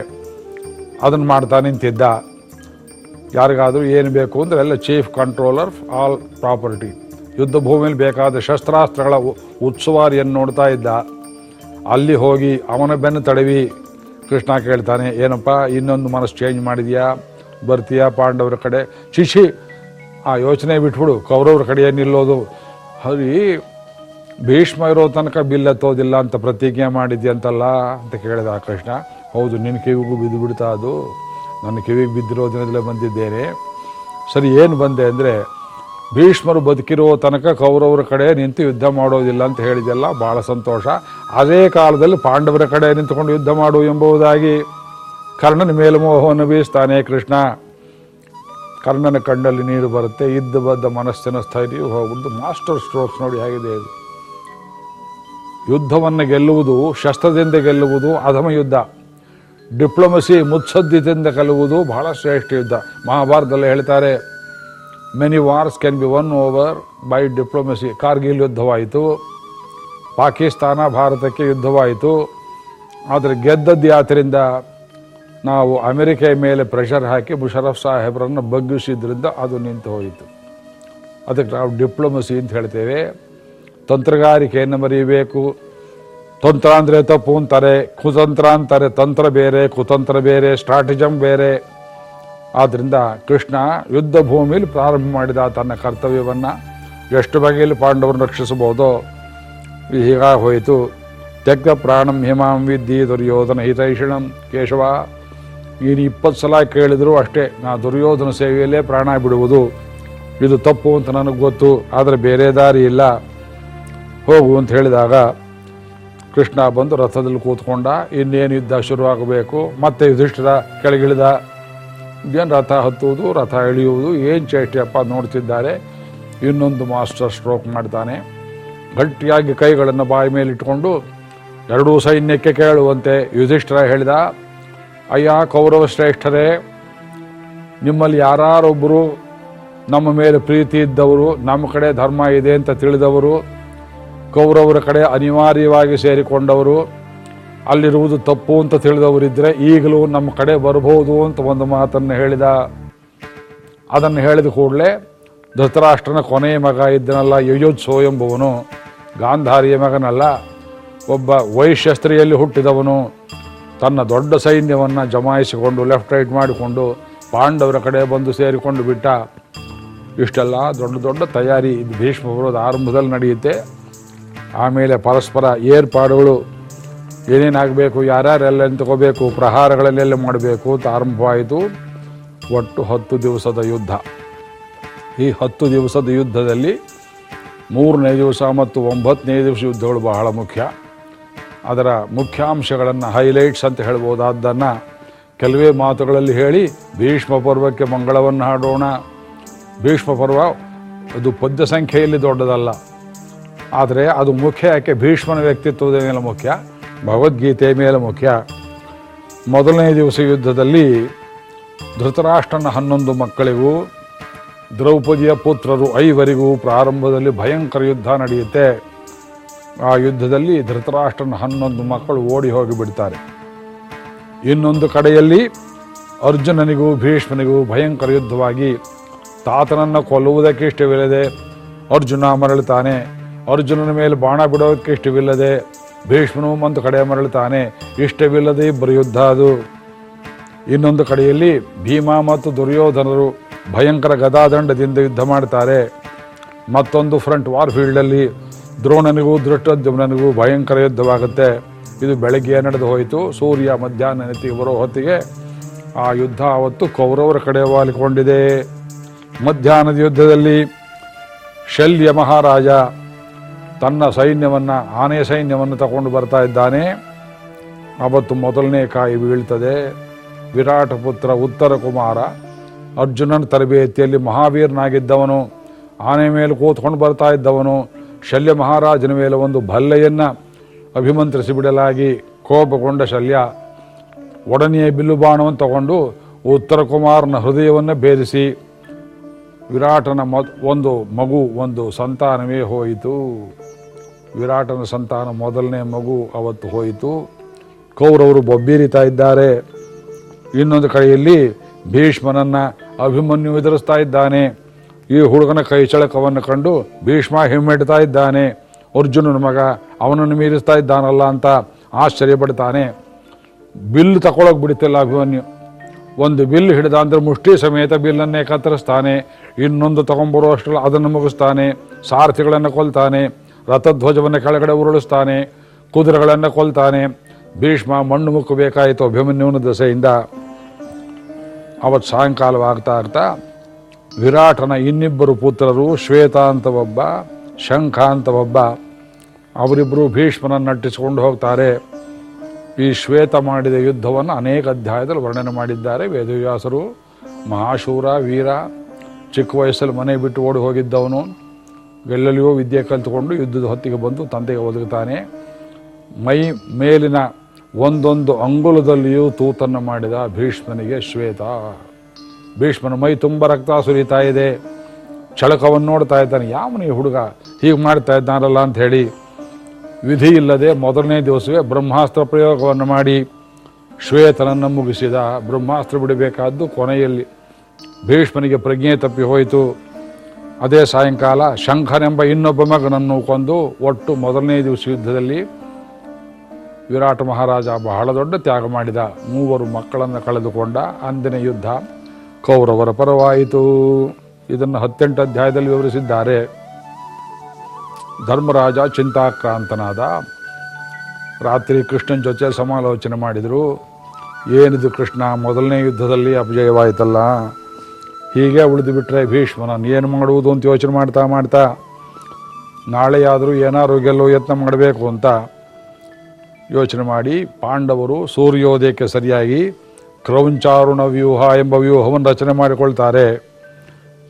ಅದನ್ನು ಮಾಡ್ತಾ ನಿಂತಿದ್ದ. ಯಾರಿಗಾದರೂ ಏನು ಬೇಕು ಅಂದರೆ ಎಲ್ಲ ಚೀಫ್ ಕಂಟ್ರೋಲರ್ ಆಲ್ ಪ್ರಾಪರ್ಟಿ ಯುದ್ಧ ಭೂಮಿಯಲ್ಲಿ ಬೇಕಾದ ಶಸ್ತ್ರಾಸ್ತ್ರಗಳ ಉತ್ಸುವಾರಿಯನ್ನು ನೋಡ್ತಾ ಇದ್ದ. ಅಲ್ಲಿ ಹೋಗಿ ಅವನ ಬೆನ್ನು ತಡವಿ. ಕೃಷ್ಣ ಕೇಳ್ತಾನೆ, ಏನಪ್ಪ ಇನ್ನೊಂದು ಮನಸ್ಸು ಚೇಂಜ್ ಮಾಡಿದೆಯಾ? ಬರ್ತೀಯಾ ಪಾಂಡವರ ಕಡೆ? ಶಿಶಿ ಆ ಯೋಚನೆ ಬಿಟ್ಬಿಡು, ಕೌರವ್ರ ಕಡೆ ನಿಲ್ಲೋದು. ಹರಿ, ಭೀಷ್ಮ ಇರೋ ತನಕ ಬಿಲ್ ಅಂತ ಪ್ರತಿಜ್ಞೆ ಮಾಡಿದ್ಯಂತಲ್ಲ ಅಂತ ಕೇಳಿದ ಆ ಕೃಷ್ಣ. ಹೌದು ನಿನ್ನ ಕಿವಿಗೂ ಬಿದ್ದು ಬಿಡ್ತಾ ಅದು. ನನ್ನ ಕಿವಿಗೆ ಬಿದ್ದಿರೋ ದಿನದಲ್ಲೇ ಬಂದಿದ್ದೇನೆ. ಸರಿ, ಏನು ಬಂದೆ ಅಂದರೆ, ಭೀಷ್ಮರು ಬದುಕಿರೋ ತನಕ ಕೌರವರ ಕಡೆ ನಿಂತು ಯುದ್ಧ ಮಾಡೋದಿಲ್ಲ ಅಂತ ಹೇಳಿದೆಲ್ಲ ಭಾಳ ಸಂತೋಷ. ಅದೇ ಕಾಲದಲ್ಲಿ ಪಾಂಡವರ ಕಡೆ ನಿಂತುಕೊಂಡು ಯುದ್ಧ ಮಾಡು ಎಂಬುದಾಗಿ ಕರ್ಣನ ಮೇಲ್ಮೋಹವನ್ನು ಬೀಸ್ತಾನೆ ಕೃಷ್ಣ. ಕರ್ಣನ ಕಣ್ಣಲ್ಲಿ ನೀರು ಬರುತ್ತೆ, ಇದ್ದ ಬದ್ದ ಮನಸ್ಸಿನ ಸ್ಥೈರ್ಯ ಹೋಗ್ಬಿಡ್ದು. ಮಾಸ್ಟರ್ ಸ್ಟ್ರೋಕ್ಸ್ ನೋಡಿ ಹೇಗಿದೆ ಇದು. ಯುದ್ಧವನ್ನು ಗೆಲ್ಲುವುದು, ಶಸ್ತ್ರದಿಂದ ಗೆಲ್ಲುವುದು, ಅಧಮ ಯುದ್ಧ. ಡಿಪ್ಲೊಮಸಿ ಮುತ್ಸದ್ಯದಿಂದ ಗೆಲ್ಲುವುದು ಬಹಳ ಶ್ರೇಷ್ಠ ಯುದ್ಧ. ಮಹಾಭಾರತದಲ್ಲಿ ಹೇಳ್ತಾರೆ many wars can be won over by diplomacy Kargil ಯುದ್ಧವಾಯಿತು. Pakistan ಭಾರತಕ್ಕೆ ಯುದ್ಧವಾಯಿತು. ಆದರೆ ಗೆದ್ದದ್ದು ಯಾತ್ರಿಂದ ನಾವು ಅಮೆರಿಕ ಮೇಲೆ ಪ್ರೆಷರ್ ಹಾಕಿ ಮುಷರಫ್ ಸಾಹೇಬ್ರನ್ನು ಬಗ್ಗಿಸಿದ್ರಿಂದ ಅದು ನಿಂತು ಹೋಯಿತು. ಅದಕ್ಕೆ ನಾವು ಡಿಪ್ಲೊಮಸಿ ಅಂತ ಹೇಳ್ತೇವೆ. ತಂತ್ರಗಾರಿಕೆಯನ್ನು ಮರಿಬೇಕು. ತಂತ್ರ ಅಂದರೆ ತಪ್ಪು ಅಂತಾರೆ, ಕುತಂತ್ರ ಅಂತಾರೆ, ತಂತ್ರ ಬೇರೆ, ಕುತಂತ್ರ ಬೇರೆ ಸ್ಟ್ರಾಟಜಮ್ ಬೇರೆ. ಆದ್ದರಿಂದ ಕೃಷ್ಣ ಯುದ್ಧ ಭೂಮಿಯಲ್ಲಿ ಪ್ರಾರಂಭ ಮಾಡಿದ ತನ್ನ ಕರ್ತವ್ಯವನ್ನು ಎಷ್ಟು ಬಗೆಯಲ್ಲಿ ಪಾಂಡವರನ್ನು ರಕ್ಷಿಸಬಹುದೋ? ಹೀಗಾಗಿ ಹೋಯಿತು. ತೆಗ್ಗ ಪ್ರಾಣಂ ಹಿಮಾಂ ವಿದ್ಯಿ ದುರ್ಯೋಧನ ಹಿತೈಷಿಣಂ ಕೇಶವ. ನೀನು ಇಪ್ಪತ್ತು ಸಲ ಕೇಳಿದರೂ ಅಷ್ಟೇ, ನಾ ದುರ್ಯೋಧನ ಸೇವೆಯಲ್ಲೇ ಪ್ರಾಣ ಬಿಡುವುದು. ಇದು ತಪ್ಪು ಅಂತ ನನಗೆ ಗೊತ್ತು, ಆದರೆ ಬೇರೆ ದಾರಿ ಇಲ್ಲ. ಹೋಗು ಅಂತ ಹೇಳಿದಾಗ ಕೃಷ್ಣ ಬಂದು ರಥದಲ್ಲಿ ಕೂತ್ಕೊಂಡ, ಇನ್ನೇನು ಯುದ್ಧ ಶುರುವಾಗಬೇಕು ಮತ್ತೆ ಯುಧಿಷ್ಠಿರ ಕೆಳಗಿಳಿದ, ಏನು ರಥ ಹತ್ತುವುದು, ರಥ ಇಳಿಯುವುದು ಏನು ಚೇಷ್ಟೆಯಪ್ಪ ನೋಡ್ತಿದ್ದಾರೆ? ಇನ್ನೊಂದು ಮಾಸ್ಟರ್ ಸ್ಟ್ರೋಕ್ ಮಾಡ್ತಾನೆ. ಗಟ್ಟಿಯಾಗಿ ಕೈಗಳನ್ನು ಬಾಯಿ ಮೇಲೆ ಇಟ್ಕೊಂಡು ಎರಡೂ ಸೈನ್ಯಕ್ಕೆ ಕೇಳುವಂತೆ ಯುಧಿಷ್ಠಿರ ಹೇಳಿದ ಅಯ್ಯ ಕೌರವ ಶ್ರೇಷ್ಠರೇ, ನಿಮ್ಮಲ್ಲಿ ಯಾರೊಬ್ಬರು ನಮ್ಮ ಮೇಲೆ ಪ್ರೀತಿ ಇದ್ದವರು, ನಮ್ಮ ಕಡೆ ಧರ್ಮ ಇದೆ ಅಂತ ತಿಳಿದವರು, ಕೌರವರ ಕಡೆ ಅನಿವಾರ್ಯವಾಗಿ ಸೇರಿಕೊಂಡವರು, ಅಲ್ಲಿರುವುದು ತಪ್ಪು ಅಂತ ತಿಳಿದವರಿದ್ದರೆ ಈಗಲೂ ನಮ್ಮ ಕಡೆ ಬರಬಹುದು ಅಂತ ಒಂದು ಮಾತನ್ನು ಹೇಳಿದ. ಅದನ್ನು ಹೇಳಿದ ಕೂಡಲೇ ಧೃತರಾಷ್ಟ್ರನ ಕೊನೆಯ ಮಗ ಇದ್ದನಲ್ಲ ಯಯೋತ್ಸವ ಎಂಬುವನು ಗಾಂಧಾರಿಯ ಮಗನಲ್ಲ, ಒಬ್ಬ ವೈಶ್ಯಸ್ತ್ರೀಯಲ್ಲಿ ಹುಟ್ಟಿದವನು. ತನ್ನ ದೊಡ್ಡ ಸೈನ್ಯವನ್ನು ಜಮಾಯಿಸಿಕೊಂಡು ಲೆಫ್ಟ್ ರೈಟ್ ಮಾಡಿಕೊಂಡು ಪಾಂಡವರ ಕಡೆ ಬಂದು ಸೇರಿಕೊಂಡು ಬಿಟ್ಟ. ಇಷ್ಟೆಲ್ಲ ದೊಡ್ಡ ದೊಡ್ಡ ತಯಾರಿ ಇದು ಭೀಷ್ಮ ಬರೋದು ಆರಂಭದಲ್ಲಿ ನಡೆಯುತ್ತೆ. ಆಮೇಲೆ ಪರಸ್ಪರ ಏರ್ಪಾಡುಗಳು ಏನೇನಾಗಬೇಕು, ಯಾರ್ಯಾರೆಲ್ಲ ತಗೋಬೇಕು ಪ್ರಹಾರಗಳಲ್ಲೆಲ್ಲ ಮಾಡಬೇಕು ಅಂತ ಆರಂಭವಾಯಿತು. ಒಟ್ಟು ಹತ್ತು ದಿವಸದ ಯುದ್ಧ. ಈ ಹತ್ತು ದಿವಸದ ಯುದ್ಧದಲ್ಲಿ ಮೂರನೇ ದಿವಸ ಮತ್ತು ಒಂಬತ್ತನೇ ದಿವಸ ಯುದ್ಧಗಳು ಬಹಳ ಮುಖ್ಯ. ಅದರ ಮುಖ್ಯಾಂಶಗಳನ್ನು ಹೈಲೈಟ್ಸ್ ಅಂತ ಹೇಳ್ಬೋದಾದ್ದನ್ನು ಕೆಲವೇ ಮಾತುಗಳಲ್ಲಿ ಹೇಳಿ ಭೀಷ್ಮ ಪರ್ವಕ್ಕೆ ಮಂಗಳವನ್ನು ಹಾಡೋಣ. ಭೀಷ್ಮ ಪರ್ವ ಅದು ಪದ್ಯ ಸಂಖ್ಯೆಯಲ್ಲಿ ದೊಡ್ಡದಲ್ಲ. ಆದರೆ ಅದು ಮುಖ್ಯ ಯಾಕೆ? ಭೀಷ್ಮನ ವ್ಯಕ್ತಿತ್ವದ ಮೇಲೆ ಮುಖ್ಯ ಭಗವದ್ಗೀತೆ ಮೇಲೆ ಮುಖ್ಯ. ಮೊದಲನೇ ದಿವಸ ಯುದ್ಧದಲ್ಲಿ ಧೃತರಾಷ್ಟ್ರನ ಹನ್ನೊಂದು ಮಕ್ಕಳಿಗೂ, ದ್ರೌಪದಿಯ ಪುತ್ರರು ಐವರಿಗೂ ಪ್ರಾರಂಭದಲ್ಲಿ ಭಯಂಕರ ಯುದ್ಧ ನಡೆಯುತ್ತೆ. ಆ ಯುದ್ಧದಲ್ಲಿ ಧೃತರಾಷ್ಟ್ರನ ಹನ್ನೊಂದು ಮಕ್ಕಳು ಓಡಿ ಹೋಗಿ ಬಿಡ್ತಾರೆ. ಇನ್ನೊಂದು ಕಡೆಯಲ್ಲಿ ಅರ್ಜುನನಿಗೂ ಭೀಷ್ಮನಿಗೂ ಭಯಂಕರ ಯುದ್ಧವಾಗಿ ತಾತನನ್ನು ಕೊಲ್ಲುವುದಕ್ಕೆ ಇಷ್ಟವಿಲ್ಲದೆ ಅರ್ಜುನ ಮರಳುತ್ತಾನೆ. ಅರ್ಜುನನ ಮೇಲೆ ಬಾಣ ಬಿಡೋದಕ್ಕೆ ಇಷ್ಟವಿಲ್ಲದೆ ಭೀಷ್ಮನು ಒಂದು ಕಡೆ ಮರಳುತ್ತಾನೆ. ಇಷ್ಟವಿಲ್ಲದೆ ಇಬ್ಬರು ಯುದ್ಧ ಅದು. ಇನ್ನೊಂದು ಕಡೆಯಲ್ಲಿ ಭೀಮ ಮತ್ತು ದುರ್ಯೋಧನರು ಭಯಂಕರ ಗದಾದಂಡದಿಂದ ಯುದ್ಧ ಮಾಡ್ತಾರೆ ಮತ್ತೊಂದು ಫ್ರಂಟ್ ವಾರ್ ಫೀಲ್ಡಲ್ಲಿ ದ್ರೋಣನಿಗೂ ದೃಷ್ಟದ್ಯುಮ್ನಿಗೂ ಭಯಂಕರ ಯುದ್ಧವಾಗುತ್ತೆ. ಇದು ಬೆಳಗ್ಗೆ ನಡೆದು ಹೋಯಿತು. ಸೂರ್ಯ ಮಧ್ಯಾಹ್ನ ನೆತ್ತಿ ಬರೋ ಹೊತ್ತಿಗೆ ಆ ಯುದ್ಧ ಅವತ್ತು ಕೌರವರ ಕಡೆ ವಾಲಿಕೊಂಡಿದೆ. ಮಧ್ಯಾಹ್ನದ ಯುದ್ಧದಲ್ಲಿ ಶಲ್ಯ ಮಹಾರಾಜ ತನ್ನ ಸೈನ್ಯವನ್ನು ಆನೆ ಸೈನ್ಯವನ್ನು ತಗೊಂಡು ಬರ್ತಾ ಇದ್ದಾನೆ. ಅವತ್ತು ಮೊದಲನೇ ಕಾಯಿ ಬೀಳ್ತದೆ. ವಿರಾಟ ಪುತ್ರ ಉತ್ತರ ಕುಮಾರ ಅರ್ಜುನನ ತರಬೇತಿಯಲ್ಲಿ ಮಹಾವೀರನಾಗಿದ್ದವನು. ಆನೆ ಮೇಲೆ ಕೂತ್ಕೊಂಡು ಬರ್ತಾ ಇದ್ದವನು. ಶಲ್ಯ ಮಹಾರಾಜನ ಮೇಲೆ ಒಂದು ಭಲ್ಲೆಯನ್ನು ಅಭಿಮಂತ್ರಿಸಿ ಬಿಡಲಾಗಿ ಕೋಪಗೊಂಡ ಶಲ್ಯ ಒಡನೆಯ ಬಿಲ್ಲು ಬಾಣವನ್ನು ತಗೊಂಡು ಉತ್ತರ ಕುಮಾರನ ಹೃದಯವನ್ನು ಭೇದಿಸಿ ವಿರಾಟನ ಮ, ಒಂದು ಮಗು, ಒಂದು ಸಂತಾನವೇ ಹೋಯಿತು. ವಿರಾಟನ ಸಂತಾನ ಮೊದಲನೇ ಮಗು ಅವತ್ತು ಹೋಯಿತು. ಕೌರವರು ಬೊಬ್ಬೀರಿತಾ ಇದ್ದಾರೆ. ಇನ್ನೊಂದು ಕಡೆಯಲ್ಲಿ ಭೀಷ್ಮನನ್ನ ಅಭಿಮನ್ಯು ಎದುರಿಸ್ತಾ ಇದ್ದಾನೆ. ಈ ಹುಡುಗನ ಕೈ ಚಳಕವನ್ನು ಕಂಡು ಭೀಷ್ಮ ಹಿಮ್ಮೆಡ್ತಾ ಇದ್ದಾನೆ. ಅರ್ಜುನನ ಮಗ ಅವನನ್ನು ಮೀರಿಸ್ತಾ ಇದ್ದಾನಲ್ಲ ಅಂತ ಆಶ್ಚರ್ಯಪಡ್ತಾನೆ. ಬಿಲ್ ತಗೊಳಕ್ ಬಿಡುತ್ತಿಲ್ಲ ಅಭಿಮನ್ಯು. ಒಂದು ಬಿಲ್ ಹಿಡಿದ ಅಂದ್ರೆ ಮುಷ್ಟಿ ಸಮೇತ ಬಿಲ್ಲನ್ನೇ ಕತ್ತರಿಸ್ತಾನೆ. ಇನ್ನೊಂದು ತಗೊಂಬರೋ ಅಷ್ಟರಲ್ಲಿ ಅದನ್ನು ಮುಗಿಸ್ತಾನೆ. ಸಾರಥಿಗಳನ್ನು ಕೊಲ್ತಾನೆ. ರಥಧ್ವಜವನ್ನು ಕೆಳಗಡೆ ಉರುಳಿಸ್ತಾನೆ. ಕುದುರೆಗಳನ್ನು ಕೊಲ್ತಾನೆ. ಭೀಷ್ಮ ಮಣ್ಣು ಮುಕ್ಕಬೇಕಾಯಿತು ಅಭಿಮನ್ಯುವಿನ ದಸೆಯಿಂದ. ಅವತ್ತು ಸಾಯಂಕಾಲವಾಗ್ತಾ ಆಗ್ತಾ ವಿರಾಟನ ಇನ್ನಿಬ್ಬರು ಪುತ್ರರು ಶ್ವೇತ ಅಂತ ಒಬ್ಬ ಶಂಖ ಅಂತ ಒಬ್ಬ ಅವರಿಬ್ಬರು ಭೀಷ್ಮನನ್ನು ನಟ್ಟಿಸಿಕೊಂಡು ಹೋಗ್ತಾರೆ. ಈ ಶ್ವೇತ ಮಾಡಿದ ಯುದ್ಧವನ್ನು ಅನೇಕ ಅಧ್ಯಾಯದಲ್ಲಿ ವರ್ಣನೆ ಮಾಡಿದ್ದಾರೆ. ವೇದವ್ಯಾಸರು, ಮಹಾಶೂರ, ವೀರ, ಚಿಕ್ಕ ವಯಸ್ಸಲ್ಲಿ ಮನೆ ಬಿಟ್ಟು ಓಡಿ ಹೋಗಿದ್ದವನು. ಎಲ್ಲೆಲ್ಲಿಯೋ ವಿದ್ಯೆ ಕಲಿತುಕೊಂಡು ಯುದ್ಧದ ಹೊತ್ತಿಗೆ ಬಂದು ತಂದೆಗೆ ಒದಗುತ್ತಾನೆ. ಮೈ ಮೇಲಿನ ಒಂದೊಂದು ಅಂಗುಲದಲ್ಲಿಯೂ ತೂತನ್ನು ಮಾಡಿದ ಭೀಷ್ಮನಿಗೆ ಶ್ವೇತ. ಭೀಷ್ಮನ ಮೈ ತುಂಬ ರಕ್ತ ಸುರಿತಾ ಇದೆ. ಚಳಕವನ್ನು ನೋಡ್ತಾ ಇದ್ದಾನೆ. ಯಾವನು ಈ ಹುಡುಗ? ಹೀಗೆ ಮಾಡ್ತಾ ಇದ್ದಾನಲ್ಲ ಅಂತ ಹೇಳಿ ವಿಧಿ ಇಲ್ಲದೆ ಮೊದಲನೇ ದಿವಸವೇ ಬ್ರಹ್ಮಾಸ್ತ್ರ ಪ್ರಯೋಗವನ್ನು ಮಾಡಿ ಶ್ವೇತನನ್ನು ಮುಗಿಸಿದ. ಬ್ರಹ್ಮಾಸ್ತ್ರ ಬಿಡಬೇಕಾದ್ದು ಕೊನೆಯಲ್ಲಿ ಭೀಷ್ಮನಿಗೆ ಪ್ರಜ್ಞೆ ತಪ್ಪಿ ಹೋಯಿತು. ಅದೇ ಸಾಯಂಕಾಲ ಶಂಖನೆಂಬ ಇನ್ನೊಬ್ಬ ಮಗನನ್ನು ಕೊಂದು ಒಟ್ಟು ಮೊದಲನೇ ದಿವಸ ಯುದ್ಧದಲ್ಲಿ ವಿರಾಟ ಮಹಾರಾಜ ಬಹಳ ದೊಡ್ಡ ತ್ಯಾಗ ಮಾಡಿದ. ಮೂವರು ಮಕ್ಕಳನ್ನು ಕಳೆದುಕೊಂಡ. ಅಂದಿನ ಯುದ್ಧ ಕೌರವರ ಪರವಾಯಿತು. ಇದನ್ನು ಹತ್ತೆಂಟು ಅಧ್ಯಾಯದಲ್ಲಿ ವಿವರಿಸಿದ್ದಾರೆ. ಧರ್ಮರಾಜ ಚಿಂತಾಕ್ರಾಂತನಾದ. ರಾತ್ರಿ ಕೃಷ್ಣನ ಜೊತೆ ಸಮಾಲೋಚನೆ ಮಾಡಿದರು. ಏನಿದು ಕೃಷ್ಣ, ಮೊದಲನೇ ಯುದ್ಧದಲ್ಲಿ ಅಪಜಯವಾಯಿತಲ್ಲ. ಹೀಗೆ ಉಳಿದು ಬಿಟ್ಟರೆ ಭೀಷ್ಮನ ಏನು ಮಾಡುವುದು ಅಂತ ಯೋಚನೆ ಮಾಡ್ತಾ ಮಾಡ್ತಾ, ನಾಳೆಯಾದರೂ ಏನಾರು ಗೆಲ್ಲೋ ಯತ್ನ ಮಾಡಬೇಕು ಅಂತ ಯೋಚನೆ ಮಾಡಿ ಪಾಂಡವರು ಸೂರ್ಯೋದಯಕ್ಕೆ ಸರಿಯಾಗಿ ಕ್ರೌಂಚಾರುಣ ವ್ಯೂಹ ಎಂಬ ವ್ಯೂಹವನ್ನು ರಚನೆ ಮಾಡಿಕೊಳ್ತಾರೆ.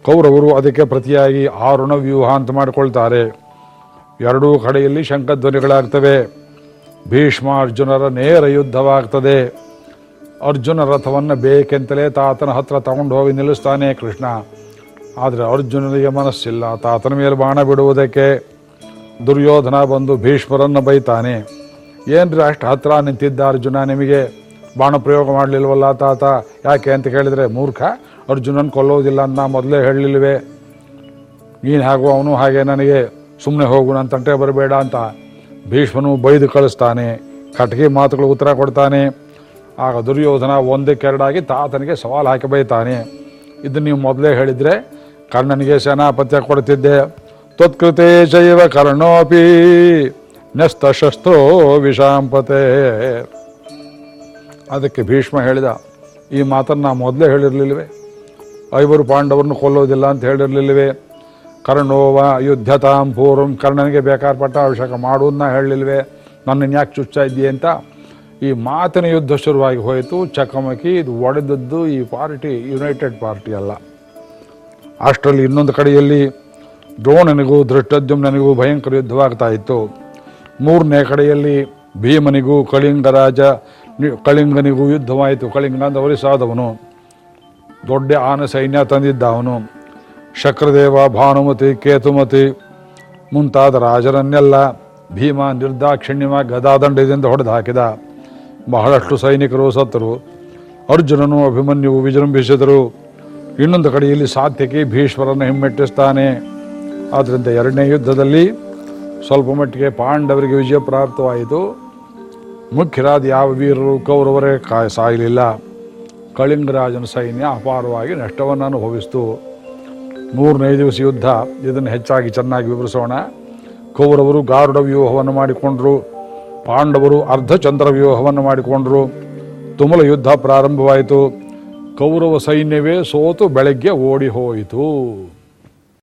ಕೌರವರು ಅದಕ್ಕೆ ಪ್ರತಿಯಾಗಿ ಆರುಣ ವ್ಯೂಹ ಅಂತ ಮಾಡಿಕೊಳ್ತಾರೆ. ಎರಡೂ ಕಡೆಯಲ್ಲಿ ಶಂಖಧ್ವನಿಗಳಾಗ್ತವೆ. ಭೀಷ್ಮ ಅರ್ಜುನರ ನೇರ ಯುದ್ಧವಾಗ್ತದೆ. ಅರ್ಜುನ ರಥವನ್ನು ಬೇಕೆಂತಲೇ ತಾತನ ಹತ್ರ ತಗೊಂಡು ಹೋಗಿ ನಿಲ್ಲಿಸ್ತಾನೆ ಕೃಷ್ಣ. ಆದರೆ ಅರ್ಜುನನಿಗೆ ಮನಸ್ಸಿಲ್ಲ. ತಾತನ ಮೇಲೆ ಬಾಣ ಬಿಡುವುದಕ್ಕೆ ದುರ್ಯೋಧನ ಬಂದು ಭೀಷ್ಮರನ್ನು ಬೈತಾನೆ. ಏನ್ರಿ ಅಷ್ಟು ಹತ್ರ ನಿಂತಿದ್ದ ಅರ್ಜುನ ನಿಮಗೆ? ಬಾಣ ಪ್ರಯೋಗ ಮಾಡಲಿಲ್ವಲ್ಲ ತಾತ? ಯಾಕೆ ಅಂತ ಕೇಳಿದರೆ, ಮೂರ್ಖ, ಅರ್ಜುನನ್ ಕೊಲ್ಲೋದಿಲ್ಲ ಅಂತ ನಾ ಮೊದಲೇ ಹೇಳಲಿಲ್ವೇ ನೀನು ಹಾಗೂ ಅವನು ಹಾಗೆ ನನಗೆ ಸುಮ್ಮನೆ ಹೋಗು ನನ್ನ ತಂಟೆ ಬರಬೇಡ ಅಂತ ಭೀಷ್ಮನು ಬೈದು ಕಳಿಸ್ತಾನೆ. ಕಟಕಿ ಮಾತುಗಳು ಉತ್ತರ ಕೊಡ್ತಾನೆ. ಆಗ ದುರ್ಯೋಧನ ಒಂದಕ್ಕೆರಡಾಗಿ ತಾತನಿಗೆ ಸವಾಲು ಹಾಕಿ ಬೈತಾನೆ. ಇದನ್ನು ನೀವು ಮೊದಲೇ ಹೇಳಿದರೆ ಕರ್ಣನಿಗೆ ಸೇನಾಪತ್ಯ ಕೊಡ್ತಿದ್ದೆ ತ್ವತ್ಕೃತೆ ಚೈವ ಕರ್ಣೋಪಿ ನೆಸ್ತ ಶಸ್ತ್ರೋ ವಿಷಾಂಪತೆ ಅದಕ್ಕೆ ಭೀಷ್ಮ ಹೇಳಿದ, ಈ ಮಾತನ್ನು ಮೊದಲೇ ಹೇಳಿರಲಿಲ್ಲವೆ? ಐವರು ಪಾಂಡವರನ್ನು ಕೊಲ್ಲೋದಿಲ್ಲ ಅಂತ ಹೇಳಿರಲಿಲ್ಲವೇ? ಕರ್ಣೋವ ಯುದ್ಧತಾಂ ಪೂರ್ವಂ ಕರ್ಣನಿಗೆ ಬೇಕಾದ ಪಟ್ಟಾಭಿಷೇಕ ಮಾಡುವುದನ್ನ ಹೇಳಲಿಲ್ವೇ ನನ್ನನ್ನು ಯಾಕೆ ಚುಚ್ಚಾ ಇದ್ದೀಯ ಅಂತ ಈ ಮಾತಿನ ಯುದ್ಧ ಶುರುವಾಗಿ ಹೋಯಿತು. ಚಕಮಕಿ, ಇದು ಒಡೆದದ್ದು ಈ ಪಾರ್ಟಿ, ಯುನೈಟೆಡ್ ಪಾರ್ಟಿ ಅಲ್ಲ. ಅಷ್ಟರಲ್ಲಿ ಇನ್ನೊಂದು ಕಡೆಯಲ್ಲಿ ದ್ರೋಣನಿಗೂ ಧೃಷ್ಟದ್ಯುಮ್ನಿಗೂ ಭಯಂಕರ ಯುದ್ಧವಾಗ್ತಾ ಇತ್ತು. ಮೂರನೇ ಕಡೆಯಲ್ಲಿ ಭೀಮನಿಗೂ, ಕಳಿಂಗರಾಜ ಕಳಿಂಗನಿಗೂ ಯುದ್ಧವಾಯಿತು. ಕಳಿಂಗ ಅಂತ ಸಾದವನು ದೊಡ್ಡ ಆನೆ ಸೈನ್ಯ ತಂದಿದ್ದ ಅವನು. ಶಕ್ರದೇವ, ಭಾನುಮತಿ, ಕೇತುಮತಿ ಮುಂತಾದ ರಾಜರನ್ನೆಲ್ಲ ಭೀಮ ನಿರ್ದಾಕ್ಷಿಣ್ಯವಾಗಿ ಗದಾದಂಡದಿಂದ ಹೊಡೆದು ಹಾಕಿದ ಬಹಳಷ್ಟು ಸೈನಿಕರು, ಸತ್ತರು. ಅರ್ಜುನನು ಅಭಿಮನ್ಯುವು ವಿಜೃಂಭಿಸಿದರು. ಇನ್ನೊಂದು ಕಡೆಯಲ್ಲಿ ಸಾತ್ಯಕಿ ಭೀಷ್ಮರನ್ನು ಹಿಮ್ಮೆಟ್ಟಿಸ್ತಾನೆ. ಆದ್ದರಿಂದ ಎರಡನೇ ಯುದ್ಧದಲ್ಲಿ ಸ್ವಲ್ಪ ಮಟ್ಟಿಗೆ ಪಾಂಡವರಿಗೆ ವಿಜಯ ಪ್ರಾಪ್ತವಾಯಿತು. ಮುಖ್ಯರಾದ ಯಾವ ವೀರರು, ಕೌರವರೇ ಕಾಯ ಸಾಯಲಿಲ್ಲ. ಕಳಿಂಗರಾಜನ ಸೈನ್ಯ ಅಪಾರವಾಗಿ ನಷ್ಟವನ್ನು ಅನುಭವಿಸಿತು ಮೂರನೇ ದಿವಸ ಯುದ್ಧ, ಇದನ್ನು ಹೆಚ್ಚಾಗಿ ಚೆನ್ನಾಗಿ ವಿವರಿಸೋಣ. ಕೌರವರು ಗಾರುಡ ವ್ಯೂಹವನ್ನು ಮಾಡಿಕೊಂಡರು. ಪಾಂಡವರು ಅರ್ಧಚಂದ್ರ ಚಂದ್ರವ್ಯೂಹವನ್ನು ಮಾಡಿಕೊಂಡರು. ತುಮಲ ಯುದ್ಧ ಪ್ರಾರಂಭವಾಯಿತು. ಕೌರವ ಸೈನ್ಯವೇ ಸೋತು ಬೆಳಗ್ಗೆ ಓಡಿ ಹೋಯಿತು.